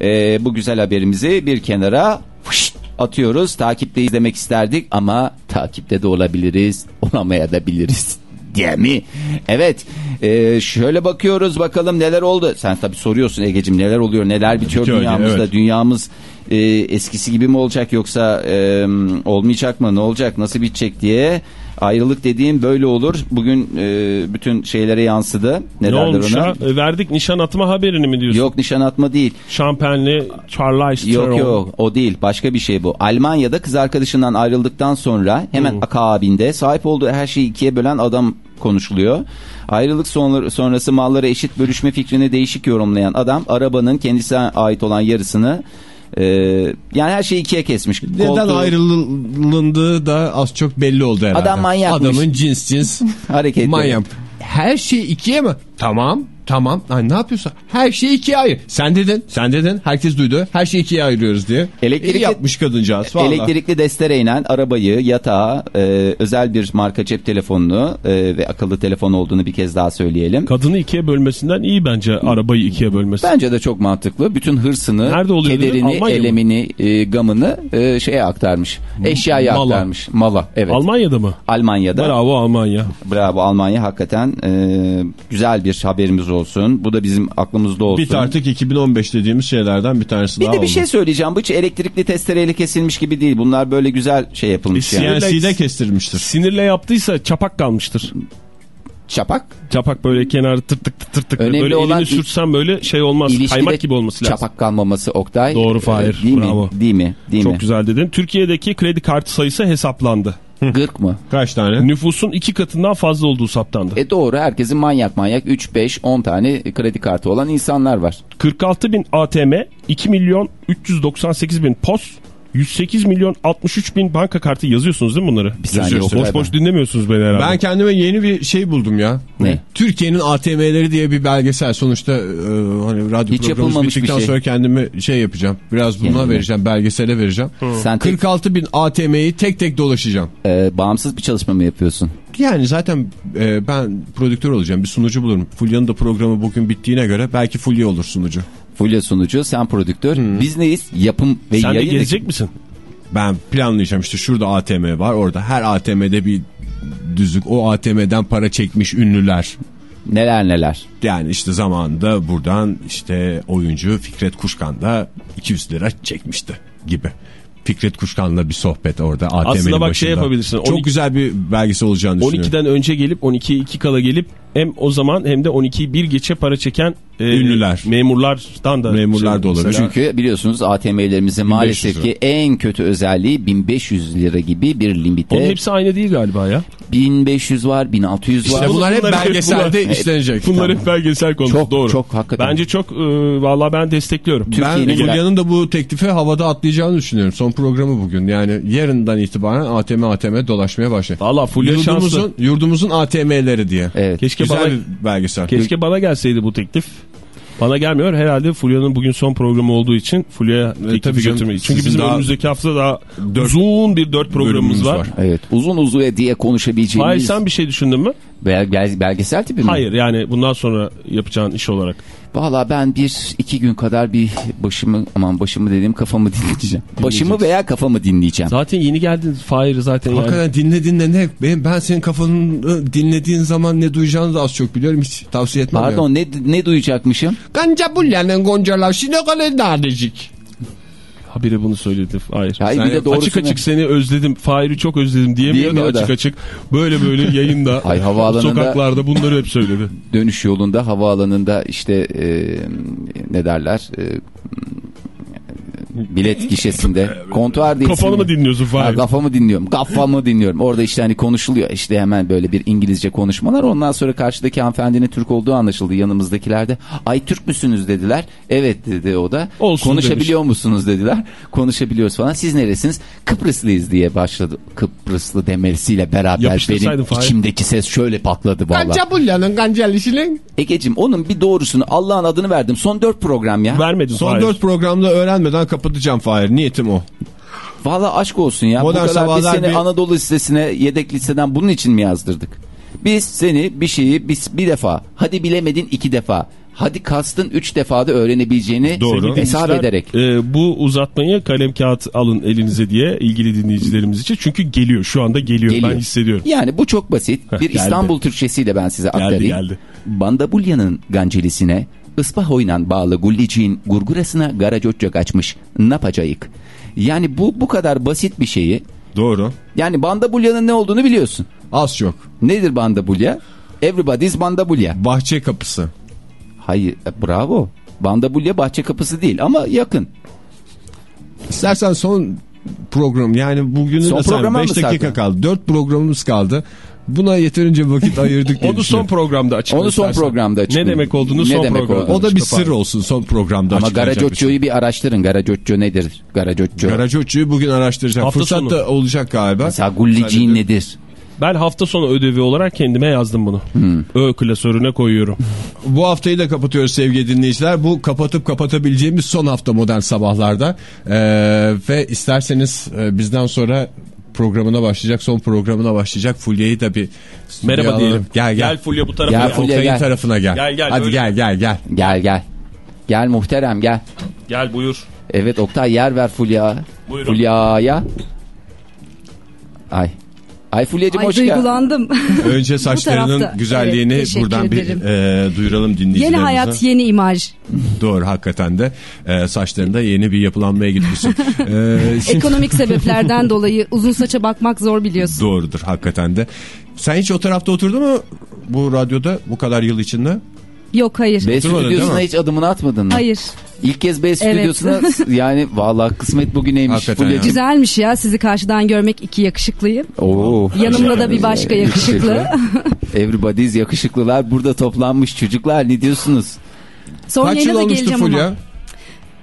[SPEAKER 3] E, bu güzel haberimizi bir kenara fışt atıyoruz. Takipte izlemek isterdik ama takipte de olabiliriz. Olamaya da biliriz diye mi? Evet. Ee, şöyle bakıyoruz bakalım neler oldu. Sen tabii soruyorsun Ege'cim neler oluyor neler bitiyor
[SPEAKER 5] öyle,
[SPEAKER 3] dünyamızda.
[SPEAKER 5] evet.
[SPEAKER 3] Dünyamız e, eskisi gibi mi olacak yoksa e, olmayacak mı ne olacak nasıl bitecek diye. Ayrılık dediğim böyle olur. Bugün e, bütün şeylere yansıdı. Ne,
[SPEAKER 4] Ne olmuş
[SPEAKER 3] ona?
[SPEAKER 4] ya? E, Verdik nişan atma haberini mi diyorsun?
[SPEAKER 3] Yok nişan atma değil.
[SPEAKER 4] Şampenli Charlize
[SPEAKER 3] Yok
[SPEAKER 4] Theron.
[SPEAKER 3] yok o değil başka bir şey bu. Almanya'da kız arkadaşından ayrıldıktan sonra hemen
[SPEAKER 4] Hmm.
[SPEAKER 3] akabinde sahip olduğu her şeyi ikiye bölen adam konuşuluyor. Ayrılık sonra- sonrası malları eşit bölüşme fikrini değişik yorumlayan adam arabanın kendisine ait olan yarısını e, yani her şeyi ikiye kesmiş.
[SPEAKER 5] Neden
[SPEAKER 3] Koltuğu-
[SPEAKER 5] ayrılındığı da az çok belli oldu herhalde.
[SPEAKER 3] Adam manyakmış.
[SPEAKER 5] Adamın cins cins
[SPEAKER 3] Hareketleri.
[SPEAKER 5] manyak. Her şey ikiye mi? Tamam. Tamam. Ay, ne yapıyorsun? Her şey ikiye ayır. Sen dedin. Sen dedin. Herkes duydu. Her şeyi ikiye ayırıyoruz diye.
[SPEAKER 3] Elektrikli-
[SPEAKER 5] İyi yapmış kadıncağız. Vallahi.
[SPEAKER 3] Elektrikli destereyle arabayı, yatağı, e, özel bir marka cep telefonunu e, ve akıllı telefon olduğunu bir kez daha söyleyelim.
[SPEAKER 4] Kadını ikiye bölmesinden iyi bence arabayı ikiye bölmesi.
[SPEAKER 3] Bence de çok mantıklı. Bütün hırsını, kederini, elemini, e, gamını e, şeye aktarmış. Eşyaya
[SPEAKER 4] Mala.
[SPEAKER 3] aktarmış. Mala. Evet.
[SPEAKER 4] Almanya'da mı?
[SPEAKER 3] Almanya'da.
[SPEAKER 4] Bravo Almanya.
[SPEAKER 3] Bravo Almanya. Hakikaten e, güzel bir haberimiz olsun. Bu da bizim aklımızda olsun.
[SPEAKER 5] Bit artık 2015 dediğimiz şeylerden bir tanesi
[SPEAKER 3] Bir
[SPEAKER 5] daha
[SPEAKER 3] de bir
[SPEAKER 5] oldu.
[SPEAKER 3] şey söyleyeceğim. Bu hiç elektrikli testereyle kesilmiş gibi değil. Bunlar böyle güzel şey yapılmış.
[SPEAKER 4] E,
[SPEAKER 3] yani.
[SPEAKER 5] CNC'de kestirmiştir.
[SPEAKER 4] Sinirle yaptıysa çapak kalmıştır.
[SPEAKER 3] Çapak.
[SPEAKER 4] Çapak böyle kenarı tırtık tırtık tık.
[SPEAKER 3] Önemli
[SPEAKER 4] Böyle
[SPEAKER 3] olan
[SPEAKER 4] elini sürtsen böyle şey olmaz. Kaymak gibi olması lazım.
[SPEAKER 3] Çapak kalmaması Oktay.
[SPEAKER 4] Doğru, Fahir.
[SPEAKER 3] E, Değil
[SPEAKER 4] Bravo.
[SPEAKER 3] mi? Değil mi? Değil
[SPEAKER 4] Çok
[SPEAKER 3] mi?
[SPEAKER 4] güzel dedin. Türkiye'deki kredi kartı sayısı hesaplandı.
[SPEAKER 3] Gırk mı?
[SPEAKER 5] Kaç tane?
[SPEAKER 4] Nüfusun iki katından fazla olduğu saptandı.
[SPEAKER 3] E doğru. Herkesin manyak manyak 3, 5, 10 tane kredi kartı olan insanlar var.
[SPEAKER 4] 46 bin ATM, 2 milyon 398 bin POS, 108 milyon 63 bin banka kartı yazıyorsunuz değil mi bunları?
[SPEAKER 3] Bir saniye
[SPEAKER 4] Boş boş dinlemiyorsunuz beni herhalde.
[SPEAKER 5] Ben kendime yeni bir şey buldum ya.
[SPEAKER 3] Ne?
[SPEAKER 5] Türkiye'nin ATM'leri diye bir belgesel. Sonuçta e, hani radyo
[SPEAKER 3] Hiç
[SPEAKER 5] programımız bittikten
[SPEAKER 3] şey.
[SPEAKER 5] sonra kendimi şey yapacağım. Biraz buna
[SPEAKER 3] Kendine.
[SPEAKER 5] vereceğim. Belgesele vereceğim.
[SPEAKER 3] Sen tek,
[SPEAKER 5] 46 bin ATM'yi tek tek dolaşacağım.
[SPEAKER 3] e, bağımsız bir çalışma mı yapıyorsun?
[SPEAKER 5] Yani zaten e, ben prodüktör olacağım. Bir sunucu bulurum. Fulya'nın da programı bugün bittiğine göre belki Fulya olur sunucu.
[SPEAKER 3] Fulya sunucu, sen prodüktör. Biz neyiz? Yapım ve
[SPEAKER 4] Sen de
[SPEAKER 3] yayın.
[SPEAKER 4] gezecek misin?
[SPEAKER 5] Ben planlayacağım işte şurada ATM var. Orada her ATM'de bir düzlük. O ATM'den para çekmiş ünlüler.
[SPEAKER 3] Neler neler.
[SPEAKER 5] Yani işte zamanında buradan işte oyuncu Fikret Kuşkan da 200 lira çekmişti gibi. Fikret Kuşkan'la bir sohbet orada ATM'nin
[SPEAKER 4] Aslında bak
[SPEAKER 5] başında.
[SPEAKER 4] şey yapabilirsin.
[SPEAKER 5] Çok
[SPEAKER 4] 12
[SPEAKER 5] güzel bir belgesel olacağını düşünüyorum.
[SPEAKER 4] 12'den önce gelip 12'ye 2 kala gelip hem o zaman hem de 12'yi bir geçe para çeken e,
[SPEAKER 5] Ünlüler.
[SPEAKER 4] memurlardan da
[SPEAKER 5] Memurlar
[SPEAKER 4] şey-
[SPEAKER 5] da olabilir.
[SPEAKER 4] mesela-
[SPEAKER 3] Çünkü biliyorsunuz ATM'lerimizin maalesef ki en kötü özelliği 1500 lira gibi bir
[SPEAKER 4] Onun
[SPEAKER 3] limite.
[SPEAKER 4] hepsi aynı değil galiba ya.
[SPEAKER 3] 1500 var, 1600
[SPEAKER 5] İşte
[SPEAKER 3] var.
[SPEAKER 5] bunlar hep
[SPEAKER 4] Bunlar-
[SPEAKER 5] belgeselde
[SPEAKER 4] bunlar-
[SPEAKER 5] işlenecek.
[SPEAKER 4] Bunlar hep belgesel konusu
[SPEAKER 3] Çok,
[SPEAKER 4] doğru.
[SPEAKER 3] çok hakikaten.
[SPEAKER 4] Bence çok e, vallahi ben destekliyorum.
[SPEAKER 5] Ben
[SPEAKER 3] Türkiye'nin-
[SPEAKER 5] Fulya'nın da bu teklifi havada atlayacağını düşünüyorum. Son programı bugün. Yani yarından itibaren ATM ATM dolaşmaya başlayacak.
[SPEAKER 4] Valla Fulya şanslı.
[SPEAKER 5] Yurdumuzun, yurdumuzun ATM'leri diye.
[SPEAKER 3] Evet.
[SPEAKER 4] Keşke
[SPEAKER 5] Güzel
[SPEAKER 4] bana,
[SPEAKER 5] bir belgesel.
[SPEAKER 4] keşke bana gelseydi bu teklif. Bana gelmiyor. Herhalde Fulya'nın bugün son programı olduğu için Fulya'ya teklifi
[SPEAKER 5] tabii canım.
[SPEAKER 4] götürmeyiz. Çünkü bizim
[SPEAKER 5] daha
[SPEAKER 4] önümüzdeki hafta daha uzun bir dört programımız var.
[SPEAKER 5] var.
[SPEAKER 3] Evet. Uzun uzuya diye
[SPEAKER 4] Hayır
[SPEAKER 3] konuşabileceğimiz
[SPEAKER 4] sen bir şey düşündün mü?
[SPEAKER 3] bel- bel- belgesel tipi mi?
[SPEAKER 4] Hayır yani bundan sonra yapacağın iş olarak.
[SPEAKER 3] Valla ben bir iki gün kadar bir başımı aman başımı dediğim kafamı dinleyeceğim. Başımı veya kafamı dinleyeceğim.
[SPEAKER 4] Zaten yeni geldin Fahir zaten yani.
[SPEAKER 5] Hakikaten dinlediğinde ne? Ben, ben senin kafanı dinlediğin zaman ne duyacağını da az çok biliyorum. Hiç tavsiye etmem. yani.
[SPEAKER 3] Pardon ne ne duyacakmışım?
[SPEAKER 5] Ganca bulyanın goncalar şine kadar nadecik.
[SPEAKER 4] Habire bunu söyledi. Hayır.
[SPEAKER 3] Hayır, bir de doğrusunu-
[SPEAKER 4] açık açık seni özledim. Fahir'i çok özledim diyemiyor,
[SPEAKER 3] Diyemiyor
[SPEAKER 4] da
[SPEAKER 3] da.
[SPEAKER 4] açık açık. Böyle böyle yayında.
[SPEAKER 3] Ay, havaalanında-
[SPEAKER 4] Sokaklarda bunları hep söyledi.
[SPEAKER 3] Dönüş yolunda havaalanında işte e, ne derler? E, bilet gişesinde kontuar değil.
[SPEAKER 4] Kafanı mı dinliyorsun
[SPEAKER 3] Ha,
[SPEAKER 4] Fahir?
[SPEAKER 3] kafamı dinliyorum. Kafamı dinliyorum. Orada işte hani konuşuluyor. işte hemen böyle bir İngilizce konuşmalar. Ondan sonra karşıdaki hanımefendinin Türk olduğu anlaşıldı. Yanımızdakiler de ay Türk müsünüz dediler. Evet dedi o da.
[SPEAKER 4] Olsun
[SPEAKER 3] Konuşabiliyor musunuz dediler. Konuşabiliyoruz falan. Siz neresiniz? Kıbrıslıyız diye başladı. Kıbrıslı demesiyle beraber benim
[SPEAKER 4] Fahir.
[SPEAKER 3] içimdeki ses şöyle patladı vallahi.
[SPEAKER 5] Ganca bulyanın gancalı şilin.
[SPEAKER 3] Egeciğim onun bir doğrusunu Allah'ın adını verdim. Son dört program ya.
[SPEAKER 4] Vermedin
[SPEAKER 5] Son
[SPEAKER 4] Fahir.
[SPEAKER 5] dört programda öğrenmeden kapatacağım Fahir. Niyetim o.
[SPEAKER 3] Valla aşk olsun ya.
[SPEAKER 5] Modern
[SPEAKER 3] Bu kadar biz seni
[SPEAKER 5] bir-
[SPEAKER 3] Anadolu listesine yedek listeden bunun için mi yazdırdık? Biz seni bir şeyi biz bir defa hadi bilemedin iki defa hadi kastın 3 defada öğrenebileceğini
[SPEAKER 4] Doğru.
[SPEAKER 3] hesap ederek.
[SPEAKER 4] e, bu uzatmayı kalem kağıt alın elinize diye ilgili dinleyicilerimiz için. Çünkü geliyor şu anda geliyor,
[SPEAKER 3] Geliyor.
[SPEAKER 4] ben hissediyorum.
[SPEAKER 3] Yani bu çok basit.
[SPEAKER 4] Heh,
[SPEAKER 3] bir
[SPEAKER 4] geldi.
[SPEAKER 3] İstanbul Türkçesiyle ben size aktarayım.
[SPEAKER 4] geldi.
[SPEAKER 3] Bandabulya'nın gancelisine ıspahoyla bağlı gulliciğin gurgurasına garacocca kaçmış. Ne yapacayık? Yani bu bu kadar basit bir şeyi
[SPEAKER 5] Doğru.
[SPEAKER 3] yani bandabulya'nın ne olduğunu biliyorsun.
[SPEAKER 5] Az çok.
[SPEAKER 3] Nedir bandabulya? Everybody's bandabulya.
[SPEAKER 5] Bahçe kapısı.
[SPEAKER 3] Hayır e, bravo. Bandabulya bahçe kapısı değil ama yakın.
[SPEAKER 5] İstersen son program yani bugünün
[SPEAKER 3] Son programa
[SPEAKER 5] 5
[SPEAKER 3] mı
[SPEAKER 5] dakika
[SPEAKER 3] saklı?
[SPEAKER 5] kaldı. 4 programımız kaldı. Buna yeterince vakit ayırdık diye
[SPEAKER 4] Onu son programda açıkla
[SPEAKER 3] Onu son
[SPEAKER 4] istersen.
[SPEAKER 3] programda açıklayın.
[SPEAKER 4] Ne demek olduğunu
[SPEAKER 3] Ne
[SPEAKER 4] son
[SPEAKER 3] demek
[SPEAKER 4] programda.
[SPEAKER 3] o?
[SPEAKER 5] O da bir sır olsun son programda
[SPEAKER 3] Ama
[SPEAKER 5] bir şey.
[SPEAKER 3] Bir araştırın. Garacocco nedir? Garacocco.
[SPEAKER 5] Garacoccu'yu bugün araştıracak.
[SPEAKER 4] Hafta
[SPEAKER 5] Fırsat
[SPEAKER 4] sonu.
[SPEAKER 5] da olacak galiba.
[SPEAKER 3] Mesela gulliciğin nedir?
[SPEAKER 4] Ben hafta sonu ödevi olarak kendime yazdım bunu.
[SPEAKER 3] Hmm.
[SPEAKER 4] Ö klasörüne koyuyorum.
[SPEAKER 5] Bu haftayı da kapatıyoruz sevgili dinleyiciler. Bu kapatıp kapatabileceğimiz son hafta modern sabahlarda. Ee, ve isterseniz e, bizden sonra programına başlayacak, son programına başlayacak. Fulya'yı da bir
[SPEAKER 4] Merhaba
[SPEAKER 5] alalım.
[SPEAKER 4] diyelim.
[SPEAKER 5] Gel gel.
[SPEAKER 4] Gel Fulya bu tarafa.
[SPEAKER 3] Gel
[SPEAKER 4] Gel,
[SPEAKER 3] Fulya. Gel.
[SPEAKER 5] tarafına gel.
[SPEAKER 4] Gel, gel,
[SPEAKER 5] Hadi
[SPEAKER 4] öyle.
[SPEAKER 5] gel gel gel.
[SPEAKER 3] Gel gel. Gel muhterem gel.
[SPEAKER 4] Gel buyur.
[SPEAKER 3] Evet Oktay yer ver Fulya.
[SPEAKER 4] Buyurun.
[SPEAKER 3] Fulya'ya. Ay. Ay Fulya'cığım hoş geldin.
[SPEAKER 12] duygulandım.
[SPEAKER 5] Önce saçlarının güzelliğini
[SPEAKER 12] Evet,
[SPEAKER 5] buradan
[SPEAKER 12] ederim.
[SPEAKER 5] bir e, duyuralım dinleyicilerimize.
[SPEAKER 12] yeni hayat, yeni imaj.
[SPEAKER 5] Doğru hakikaten de e, saçlarında yeni bir yapılanmaya gitmişsin. E, şimdi-
[SPEAKER 12] Ekonomik sebeplerden dolayı uzun saça bakmak zor biliyorsun.
[SPEAKER 5] Doğrudur hakikaten de. Sen hiç o tarafta oturdun mu bu radyoda bu kadar yıl içinde?
[SPEAKER 12] Yok hayır.
[SPEAKER 3] B stüdyosuna hiç adımını atmadın mı?
[SPEAKER 12] Hayır.
[SPEAKER 3] İlk kez B stüdyosuna yani vallahi kısmet bugüneymiş. Fulya'cığım.
[SPEAKER 12] Güzelmiş ya sizi karşıdan görmek iki yakışıklıyı.
[SPEAKER 3] Oo.
[SPEAKER 12] Yanımda da bir başka yakışıklı.
[SPEAKER 3] Everybody's yakışıklılar burada toplanmış çocuklar ne diyorsunuz?
[SPEAKER 12] Son
[SPEAKER 5] Kaç yıl olmuştu
[SPEAKER 12] geleceğim
[SPEAKER 5] Fulya?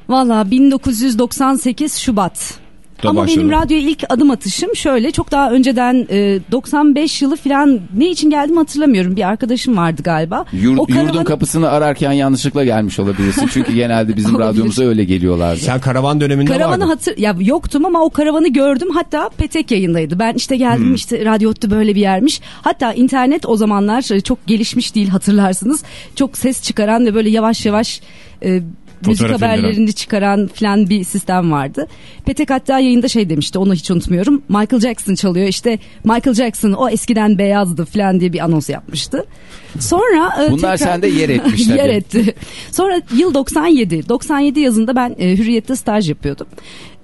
[SPEAKER 12] Valla 1998 Şubat. Ama
[SPEAKER 5] başladı.
[SPEAKER 12] benim radyoya ilk adım atışım şöyle çok daha önceden e, 95 yılı falan ne için geldim hatırlamıyorum. Bir arkadaşım vardı galiba.
[SPEAKER 3] Yur-
[SPEAKER 12] O karavan-
[SPEAKER 3] Yurdun kapısını ararken yanlışlıkla gelmiş olabilirsin. Çünkü genelde bizim radyomuza öyle geliyorlardı.
[SPEAKER 5] Sen karavan döneminde
[SPEAKER 12] Karavanı
[SPEAKER 5] vardın.
[SPEAKER 12] hatır ya yoktum ama o karavanı gördüm hatta Petek yayındaydı. Ben işte geldim
[SPEAKER 5] Hmm.
[SPEAKER 12] işte radyo Ottu böyle bir yermiş. Hatta internet o zamanlar e, çok gelişmiş değil hatırlarsınız. Çok ses çıkaran ve böyle yavaş yavaş e, müzik haberlerini çıkaran falan bir sistem vardı. Petek hatta yayında şey demişti onu hiç unutmuyorum. Michael Jackson çalıyor işte Michael Jackson o eskiden beyazdı falan diye bir anons yapmıştı. Sonra e,
[SPEAKER 3] Bunlar sende yer etmiş tabii.
[SPEAKER 12] yer etti. Sonra yıl 97. 97 yazında ben e, Hürriyet'te staj yapıyordum.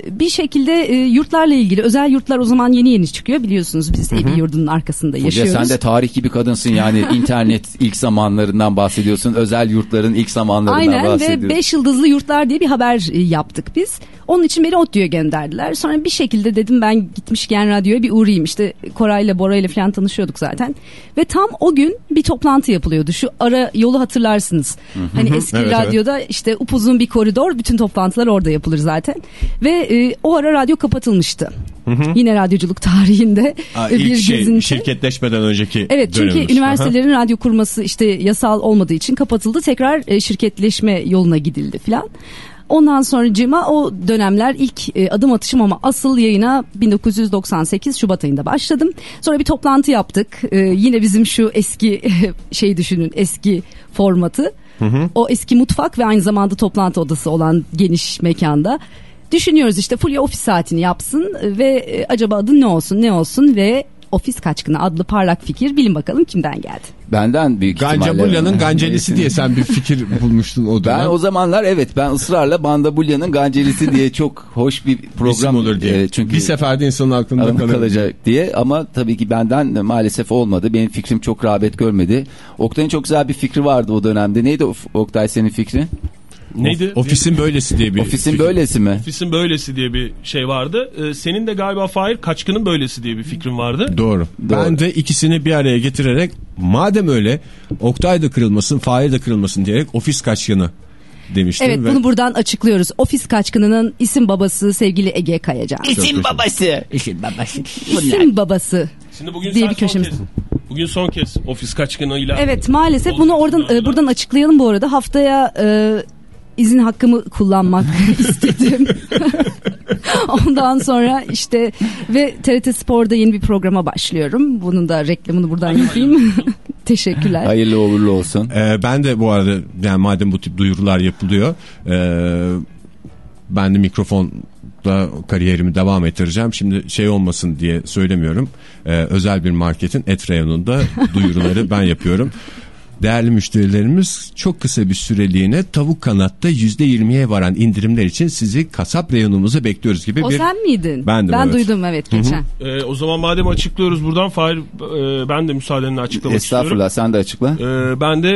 [SPEAKER 12] Bir şekilde e, yurtlarla ilgili özel yurtlar o zaman yeni yeni çıkıyor biliyorsunuz biz evi yurdunun arkasında
[SPEAKER 3] Fulya
[SPEAKER 12] yaşıyoruz.
[SPEAKER 3] sen de tarih gibi kadınsın yani internet ilk zamanlarından bahsediyorsun. Özel yurtların ilk zamanlarından
[SPEAKER 12] Aynen
[SPEAKER 3] bahsediyorsun.
[SPEAKER 12] ve 5 yıldızlı yurtlar diye bir haber e, yaptık biz. Onun için beni ODTÜ'ye gönderdiler. Sonra bir şekilde dedim ben gitmişken radyoya bir uğrayayım. İşte Koray'la Bora'yla falan tanışıyorduk zaten. Ve tam o gün bir toplantı yapılıyordu. Şu ara yolu hatırlarsınız. Hani eski
[SPEAKER 5] Evet, evet.
[SPEAKER 12] radyoda işte upuzun bir koridor bütün toplantılar orada yapılır zaten. Ve e, o ara radyo kapatılmıştı. Yine radyoculuk tarihinde
[SPEAKER 5] Aa,
[SPEAKER 12] bir
[SPEAKER 5] şey,
[SPEAKER 12] gezinti.
[SPEAKER 5] şirketleşmeden önceki
[SPEAKER 12] Evet çünkü
[SPEAKER 5] dönemimiz.
[SPEAKER 12] üniversitelerin radyo kurması işte yasal olmadığı için kapatıldı. Tekrar e, şirketleşme yoluna gidildi filan. Ondan sonra cima o dönemler ilk e, adım atışım ama asıl yayına 1998 Şubat ayında başladım. Sonra bir toplantı yaptık. E, yine bizim şu eski şey düşünün eski formatı. O eski mutfak ve aynı zamanda toplantı odası olan geniş mekanda. Düşünüyoruz işte Fulya ofis saatini yapsın ve e, acaba adı ne olsun ne olsun ve Ofis Kaçkını adlı parlak fikir bilin bakalım kimden geldi.
[SPEAKER 3] Benden büyük ihtimalle.
[SPEAKER 5] Gancabulya'nın gancelisi diye sen bir fikir bulmuştun o dönem.
[SPEAKER 3] Ben o zamanlar evet ben ısrarla Bandabulya'nın gancelisi diye çok hoş bir program
[SPEAKER 5] İsim olur diye.
[SPEAKER 3] e, çünkü
[SPEAKER 5] bir seferde insanın aklında kalır.
[SPEAKER 3] kalacak diye ama tabii ki benden maalesef olmadı. Benim fikrim çok rağbet görmedi. Oktay'ın çok güzel bir fikri vardı o dönemde. Neydi o- Oktay senin fikrin?
[SPEAKER 4] Neydi?
[SPEAKER 5] Ofisin böylesi diye bir
[SPEAKER 3] Ofisin
[SPEAKER 5] fikir.
[SPEAKER 3] böylesi mi?
[SPEAKER 4] Ofisin böylesi diye bir şey vardı. Ee, senin de galiba Fahir Kaçkın'ın böylesi diye bir fikrin vardı.
[SPEAKER 5] Doğru. Ben de ikisini bir araya getirerek madem öyle Oktay da kırılmasın, Fahir de kırılmasın diyerek ofis kaçkını demiştim.
[SPEAKER 12] Evet
[SPEAKER 5] ve
[SPEAKER 12] bunu buradan açıklıyoruz. Ofis Kaçkını'nın isim babası sevgili Ege Kayacan.
[SPEAKER 3] İsim babası.
[SPEAKER 5] İşin babası.
[SPEAKER 12] İsim babası.
[SPEAKER 4] Şimdi bugün
[SPEAKER 12] diye bir köşemiz.
[SPEAKER 4] bugün son kez Ofis Kaçkın'ıyla
[SPEAKER 12] Evet maalesef bunu oradan e, buradan açıklayalım bu arada. Haftaya e, izin hakkımı kullanmak istedim. Ondan sonra işte ve TRT Spor'da yeni bir programa başlıyorum. Bunun da reklamını buradan yapayım. Teşekkürler.
[SPEAKER 3] Hayırlı uğurlu olsun.
[SPEAKER 5] Ee, ben de bu arada yani madem bu tip duyurular yapılıyor e, ben de mikrofonda kariyerimi devam ettireceğim. Şimdi şey olmasın diye söylemiyorum. Ee, özel bir marketin et reyonunda duyuruları ben yapıyorum. Değerli müşterilerimiz çok kısa bir süreliğine tavuk kanatta %20'ye varan indirimler için sizi kasap reyonumuza bekliyoruz gibi
[SPEAKER 12] O
[SPEAKER 5] bir...
[SPEAKER 12] sen miydin?
[SPEAKER 5] Bendim,
[SPEAKER 12] ben
[SPEAKER 5] evet.
[SPEAKER 12] duydum evet geçen.
[SPEAKER 6] Ee, o zaman madem açıklıyoruz buradan Fahir e, ben de müsaadenle açıklamak
[SPEAKER 3] Estağfurullah
[SPEAKER 6] istiyorum.
[SPEAKER 3] sen de açıkla.
[SPEAKER 6] Ee, ben de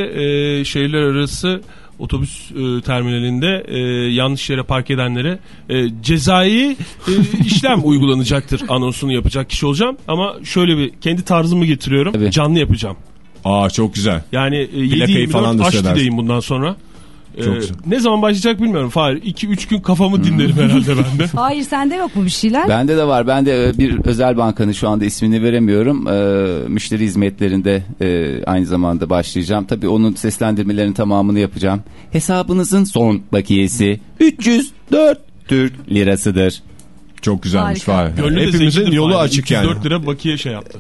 [SPEAKER 6] e, şehirler arası otobüs e, terminalinde e, yanlış yere park edenlere e, cezai e, işlem uygulanacaktır anonsunu yapacak kişi olacağım. Ama şöyle bir kendi tarzımı getiriyorum. Canlı yapacağım.
[SPEAKER 5] Aa çok güzel.
[SPEAKER 6] Yani e,
[SPEAKER 5] Plakayı falan
[SPEAKER 6] 7-24
[SPEAKER 5] da
[SPEAKER 6] Haçlı'dayım
[SPEAKER 5] söylersin.
[SPEAKER 6] bundan sonra.
[SPEAKER 5] Çok
[SPEAKER 6] Ee,
[SPEAKER 5] güzel.
[SPEAKER 6] ne zaman başlayacak bilmiyorum Fahir. 2-3 gün kafamı dinlerim herhalde ben de.
[SPEAKER 12] Hayır sende yok mu bir şeyler?
[SPEAKER 3] Bende de var. Ben de e, bir özel bankanın şu anda ismini veremiyorum. Ee, müşteri hizmetlerinde e, aynı zamanda başlayacağım. Tabii onun seslendirmelerinin tamamını yapacağım. Hesabınızın son bakiyesi 304 Türk lirasıdır.
[SPEAKER 5] Çok güzelmiş Fahir. Hepimizin yolu
[SPEAKER 6] Fahir.
[SPEAKER 5] açık yani.
[SPEAKER 6] 304 lira bakiye şey yaptı.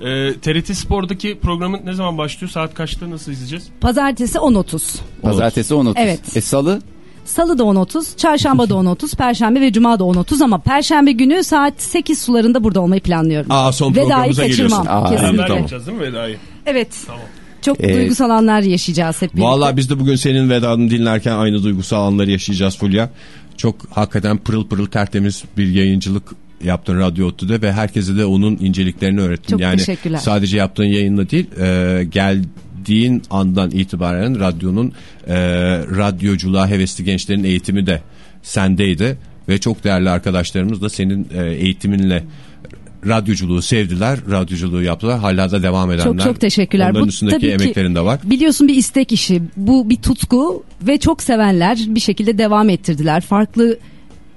[SPEAKER 6] Ee, TRT Spor'daki programın ne zaman başlıyor? Saat kaçta nasıl izleyeceğiz?
[SPEAKER 12] Pazartesi 10.30.
[SPEAKER 3] Pazartesi 10.30.
[SPEAKER 12] Evet.
[SPEAKER 3] E salı?
[SPEAKER 12] Salı da 10.30, çarşamba da 10.30, perşembe ve cuma da 10.30 ama perşembe günü saat 8 sularında burada olmayı planlıyorum.
[SPEAKER 5] Aa son
[SPEAKER 12] Vedayı
[SPEAKER 5] programımıza
[SPEAKER 12] kaçırmam.
[SPEAKER 5] geliyorsun. Aa,
[SPEAKER 12] kesinlikle.
[SPEAKER 6] Beraber
[SPEAKER 5] tamam.
[SPEAKER 6] yapacağız değil mi Veda'yı?
[SPEAKER 12] Evet. Çok
[SPEAKER 5] Ee,
[SPEAKER 12] duygusal anlar yaşayacağız hep birlikte.
[SPEAKER 5] Vallahi biz de bugün senin vedanı dinlerken aynı duygusal anları yaşayacağız Fulya. Çok hakikaten pırıl pırıl tertemiz bir yayıncılık yaptın Radyo Ottu'da ve herkese de onun inceliklerini öğrettin.
[SPEAKER 12] Çok
[SPEAKER 5] yani
[SPEAKER 12] teşekkürler.
[SPEAKER 5] sadece yaptığın yayınla değil e, geldiğin andan itibaren radyonun e, radyoculuğa hevesli gençlerin eğitimi de sendeydi. Ve çok değerli arkadaşlarımız da senin e, eğitiminle radyoculuğu sevdiler, radyoculuğu yaptılar. Hala da devam edenler.
[SPEAKER 12] Çok çok teşekkürler.
[SPEAKER 5] Onların
[SPEAKER 12] Bu
[SPEAKER 5] üstündeki emeklerin de var.
[SPEAKER 12] Biliyorsun bir istek işi. Bu bir tutku ve çok sevenler bir şekilde devam ettirdiler. Farklı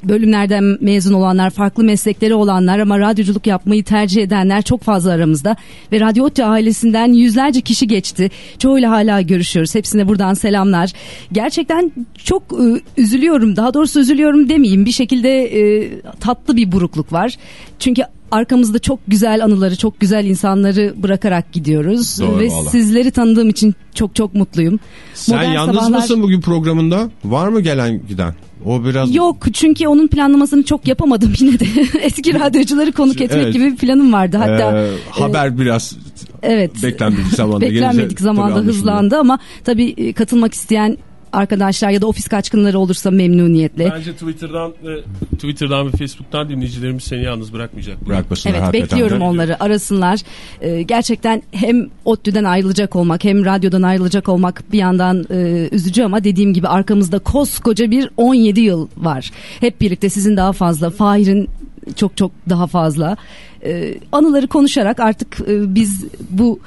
[SPEAKER 12] bölümlerden mezun olanlar, farklı meslekleri olanlar ama radyoculuk yapmayı tercih edenler çok fazla aramızda. Ve Radyo Ottu ailesinden yüzlerce kişi geçti. Çoğuyla hala görüşüyoruz. Hepsine buradan selamlar. Gerçekten çok e, üzülüyorum. Daha doğrusu üzülüyorum demeyeyim. Bir şekilde e, tatlı bir burukluk var. Çünkü arkamızda çok güzel anıları, çok güzel insanları bırakarak gidiyoruz.
[SPEAKER 5] Doğru
[SPEAKER 12] Ve
[SPEAKER 5] valla.
[SPEAKER 12] sizleri tanıdığım için çok çok mutluyum.
[SPEAKER 5] Sen
[SPEAKER 12] Modern
[SPEAKER 5] yalnız
[SPEAKER 12] Sabahlar-
[SPEAKER 5] mısın bugün programında? Var mı gelen giden? O biraz
[SPEAKER 12] Yok çünkü onun planlamasını çok yapamadım yine de. Eski radyocuları konuk etmek
[SPEAKER 5] Evet.
[SPEAKER 12] gibi bir planım vardı. Hatta
[SPEAKER 5] Ee, haber biraz
[SPEAKER 12] evet
[SPEAKER 5] beklenmedik zamanda gelince
[SPEAKER 12] beklenmedik
[SPEAKER 5] tabii
[SPEAKER 12] zamanda hızlandı ama tabii e, katılmak isteyen arkadaşlar ya da ofis kaçkınları olursa memnuniyetle.
[SPEAKER 6] Bence Twitter'dan ve Twitter'dan ve Facebook'tan dinleyicilerimiz seni yalnız bırakmayacak.
[SPEAKER 5] Bırakmasınlar
[SPEAKER 12] Evet
[SPEAKER 5] hakikaten
[SPEAKER 12] bekliyorum
[SPEAKER 5] de.
[SPEAKER 12] onları arasınlar. Ee, gerçekten hem ODTÜ'den ayrılacak olmak hem radyodan ayrılacak olmak bir yandan e, üzücü ama dediğim gibi arkamızda koskoca bir 17 yıl var. Hep birlikte sizin daha fazla, Fahir'in çok çok daha fazla. Ee, anıları konuşarak artık e, biz bu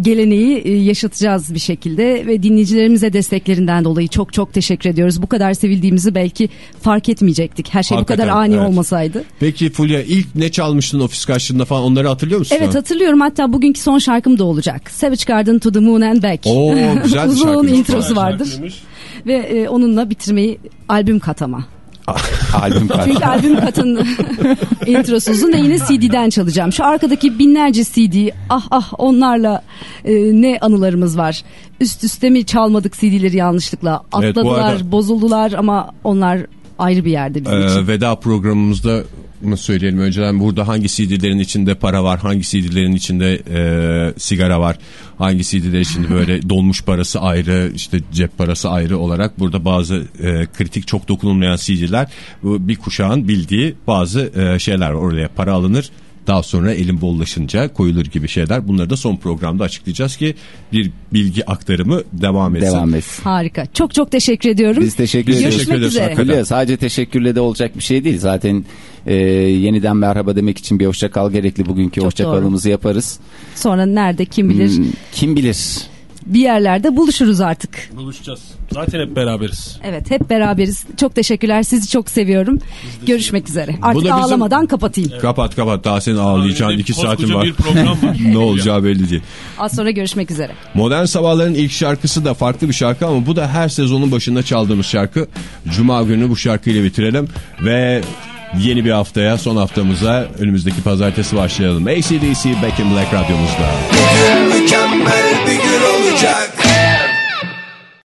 [SPEAKER 12] geleneği e, yaşatacağız bir şekilde ve dinleyicilerimize desteklerinden dolayı çok çok teşekkür ediyoruz. Bu kadar sevildiğimizi belki fark etmeyecektik. Her şey bu
[SPEAKER 5] Hakikaten,
[SPEAKER 12] kadar ani
[SPEAKER 5] evet.
[SPEAKER 12] olmasaydı.
[SPEAKER 5] Peki Fulya ilk ne çalmıştın ofis karşılığında falan onları hatırlıyor musun?
[SPEAKER 12] Evet hatırlıyorum hatta bugünkü son şarkım da olacak. Savage Garden to the Moon and Back.
[SPEAKER 5] Oo, güzel bir
[SPEAKER 12] Uzun introsu vardır. Ve e, onunla bitirmeyi albüm katama.
[SPEAKER 3] Albüm
[SPEAKER 12] Çünkü albüm katın introsu uzun ve yine CD'den çalacağım. Şu arkadaki binlerce CD ah ah onlarla e, ne anılarımız var. Üst üste mi çalmadık CD'leri yanlışlıkla
[SPEAKER 5] Evet,
[SPEAKER 12] atladılar
[SPEAKER 5] arada-
[SPEAKER 12] bozuldular ama onlar ayrı bir yerde bizim için.
[SPEAKER 5] Ee, veda programımızda mı söyleyelim önceden burada hangi CD'lerin içinde para var, hangi CD'lerin içinde e, sigara var, hangi CD'ler içinde böyle dolmuş parası ayrı, işte cep parası ayrı olarak burada bazı e, kritik çok dokunulmayan CD'ler bu bir kuşağın bildiği bazı e, şeyler var. oraya para alınır. Daha sonra elin bollaşınca koyulur gibi şeyler. Bunları da son programda açıklayacağız ki bir bilgi aktarımı devam etsin.
[SPEAKER 3] Devam etsin.
[SPEAKER 12] Harika. Çok çok teşekkür ediyorum.
[SPEAKER 3] Biz teşekkür
[SPEAKER 5] Biz
[SPEAKER 3] ederiz.
[SPEAKER 5] teşekkür ederiz,
[SPEAKER 12] üzere.
[SPEAKER 3] sadece teşekkürle de olacak bir şey değil. Zaten e, yeniden merhaba demek için bir hoşçakal gerekli. Bugünkü
[SPEAKER 12] Çok
[SPEAKER 3] hoşçakalımızı yaparız.
[SPEAKER 12] Sonra nerede kim bilir
[SPEAKER 3] Hmm, kim bilir?
[SPEAKER 12] bir yerlerde buluşuruz artık.
[SPEAKER 6] Buluşacağız. Zaten hep beraberiz.
[SPEAKER 12] Evet hep beraberiz. Çok teşekkürler. Sizi çok seviyorum. Görüşmek üzere. Artık
[SPEAKER 5] Bu da bizim-
[SPEAKER 12] ağlamadan kapatayım.
[SPEAKER 5] Kapat kapat daha senin ağlayacağın iki saatin var.
[SPEAKER 6] bir program var.
[SPEAKER 5] ne olacağı belli değil.
[SPEAKER 12] Az sonra görüşmek üzere.
[SPEAKER 5] Modern Sabahların ilk şarkısı da farklı bir şarkı ama bu da her sezonun başında çaldığımız şarkı. Cuma günü bu şarkıyla bitirelim ve Yeni bir haftaya son haftamıza önümüzdeki pazartesi başlayalım. ACDC Back in Black radyomuzda.
[SPEAKER 13] Mükemmel bir gün olacak.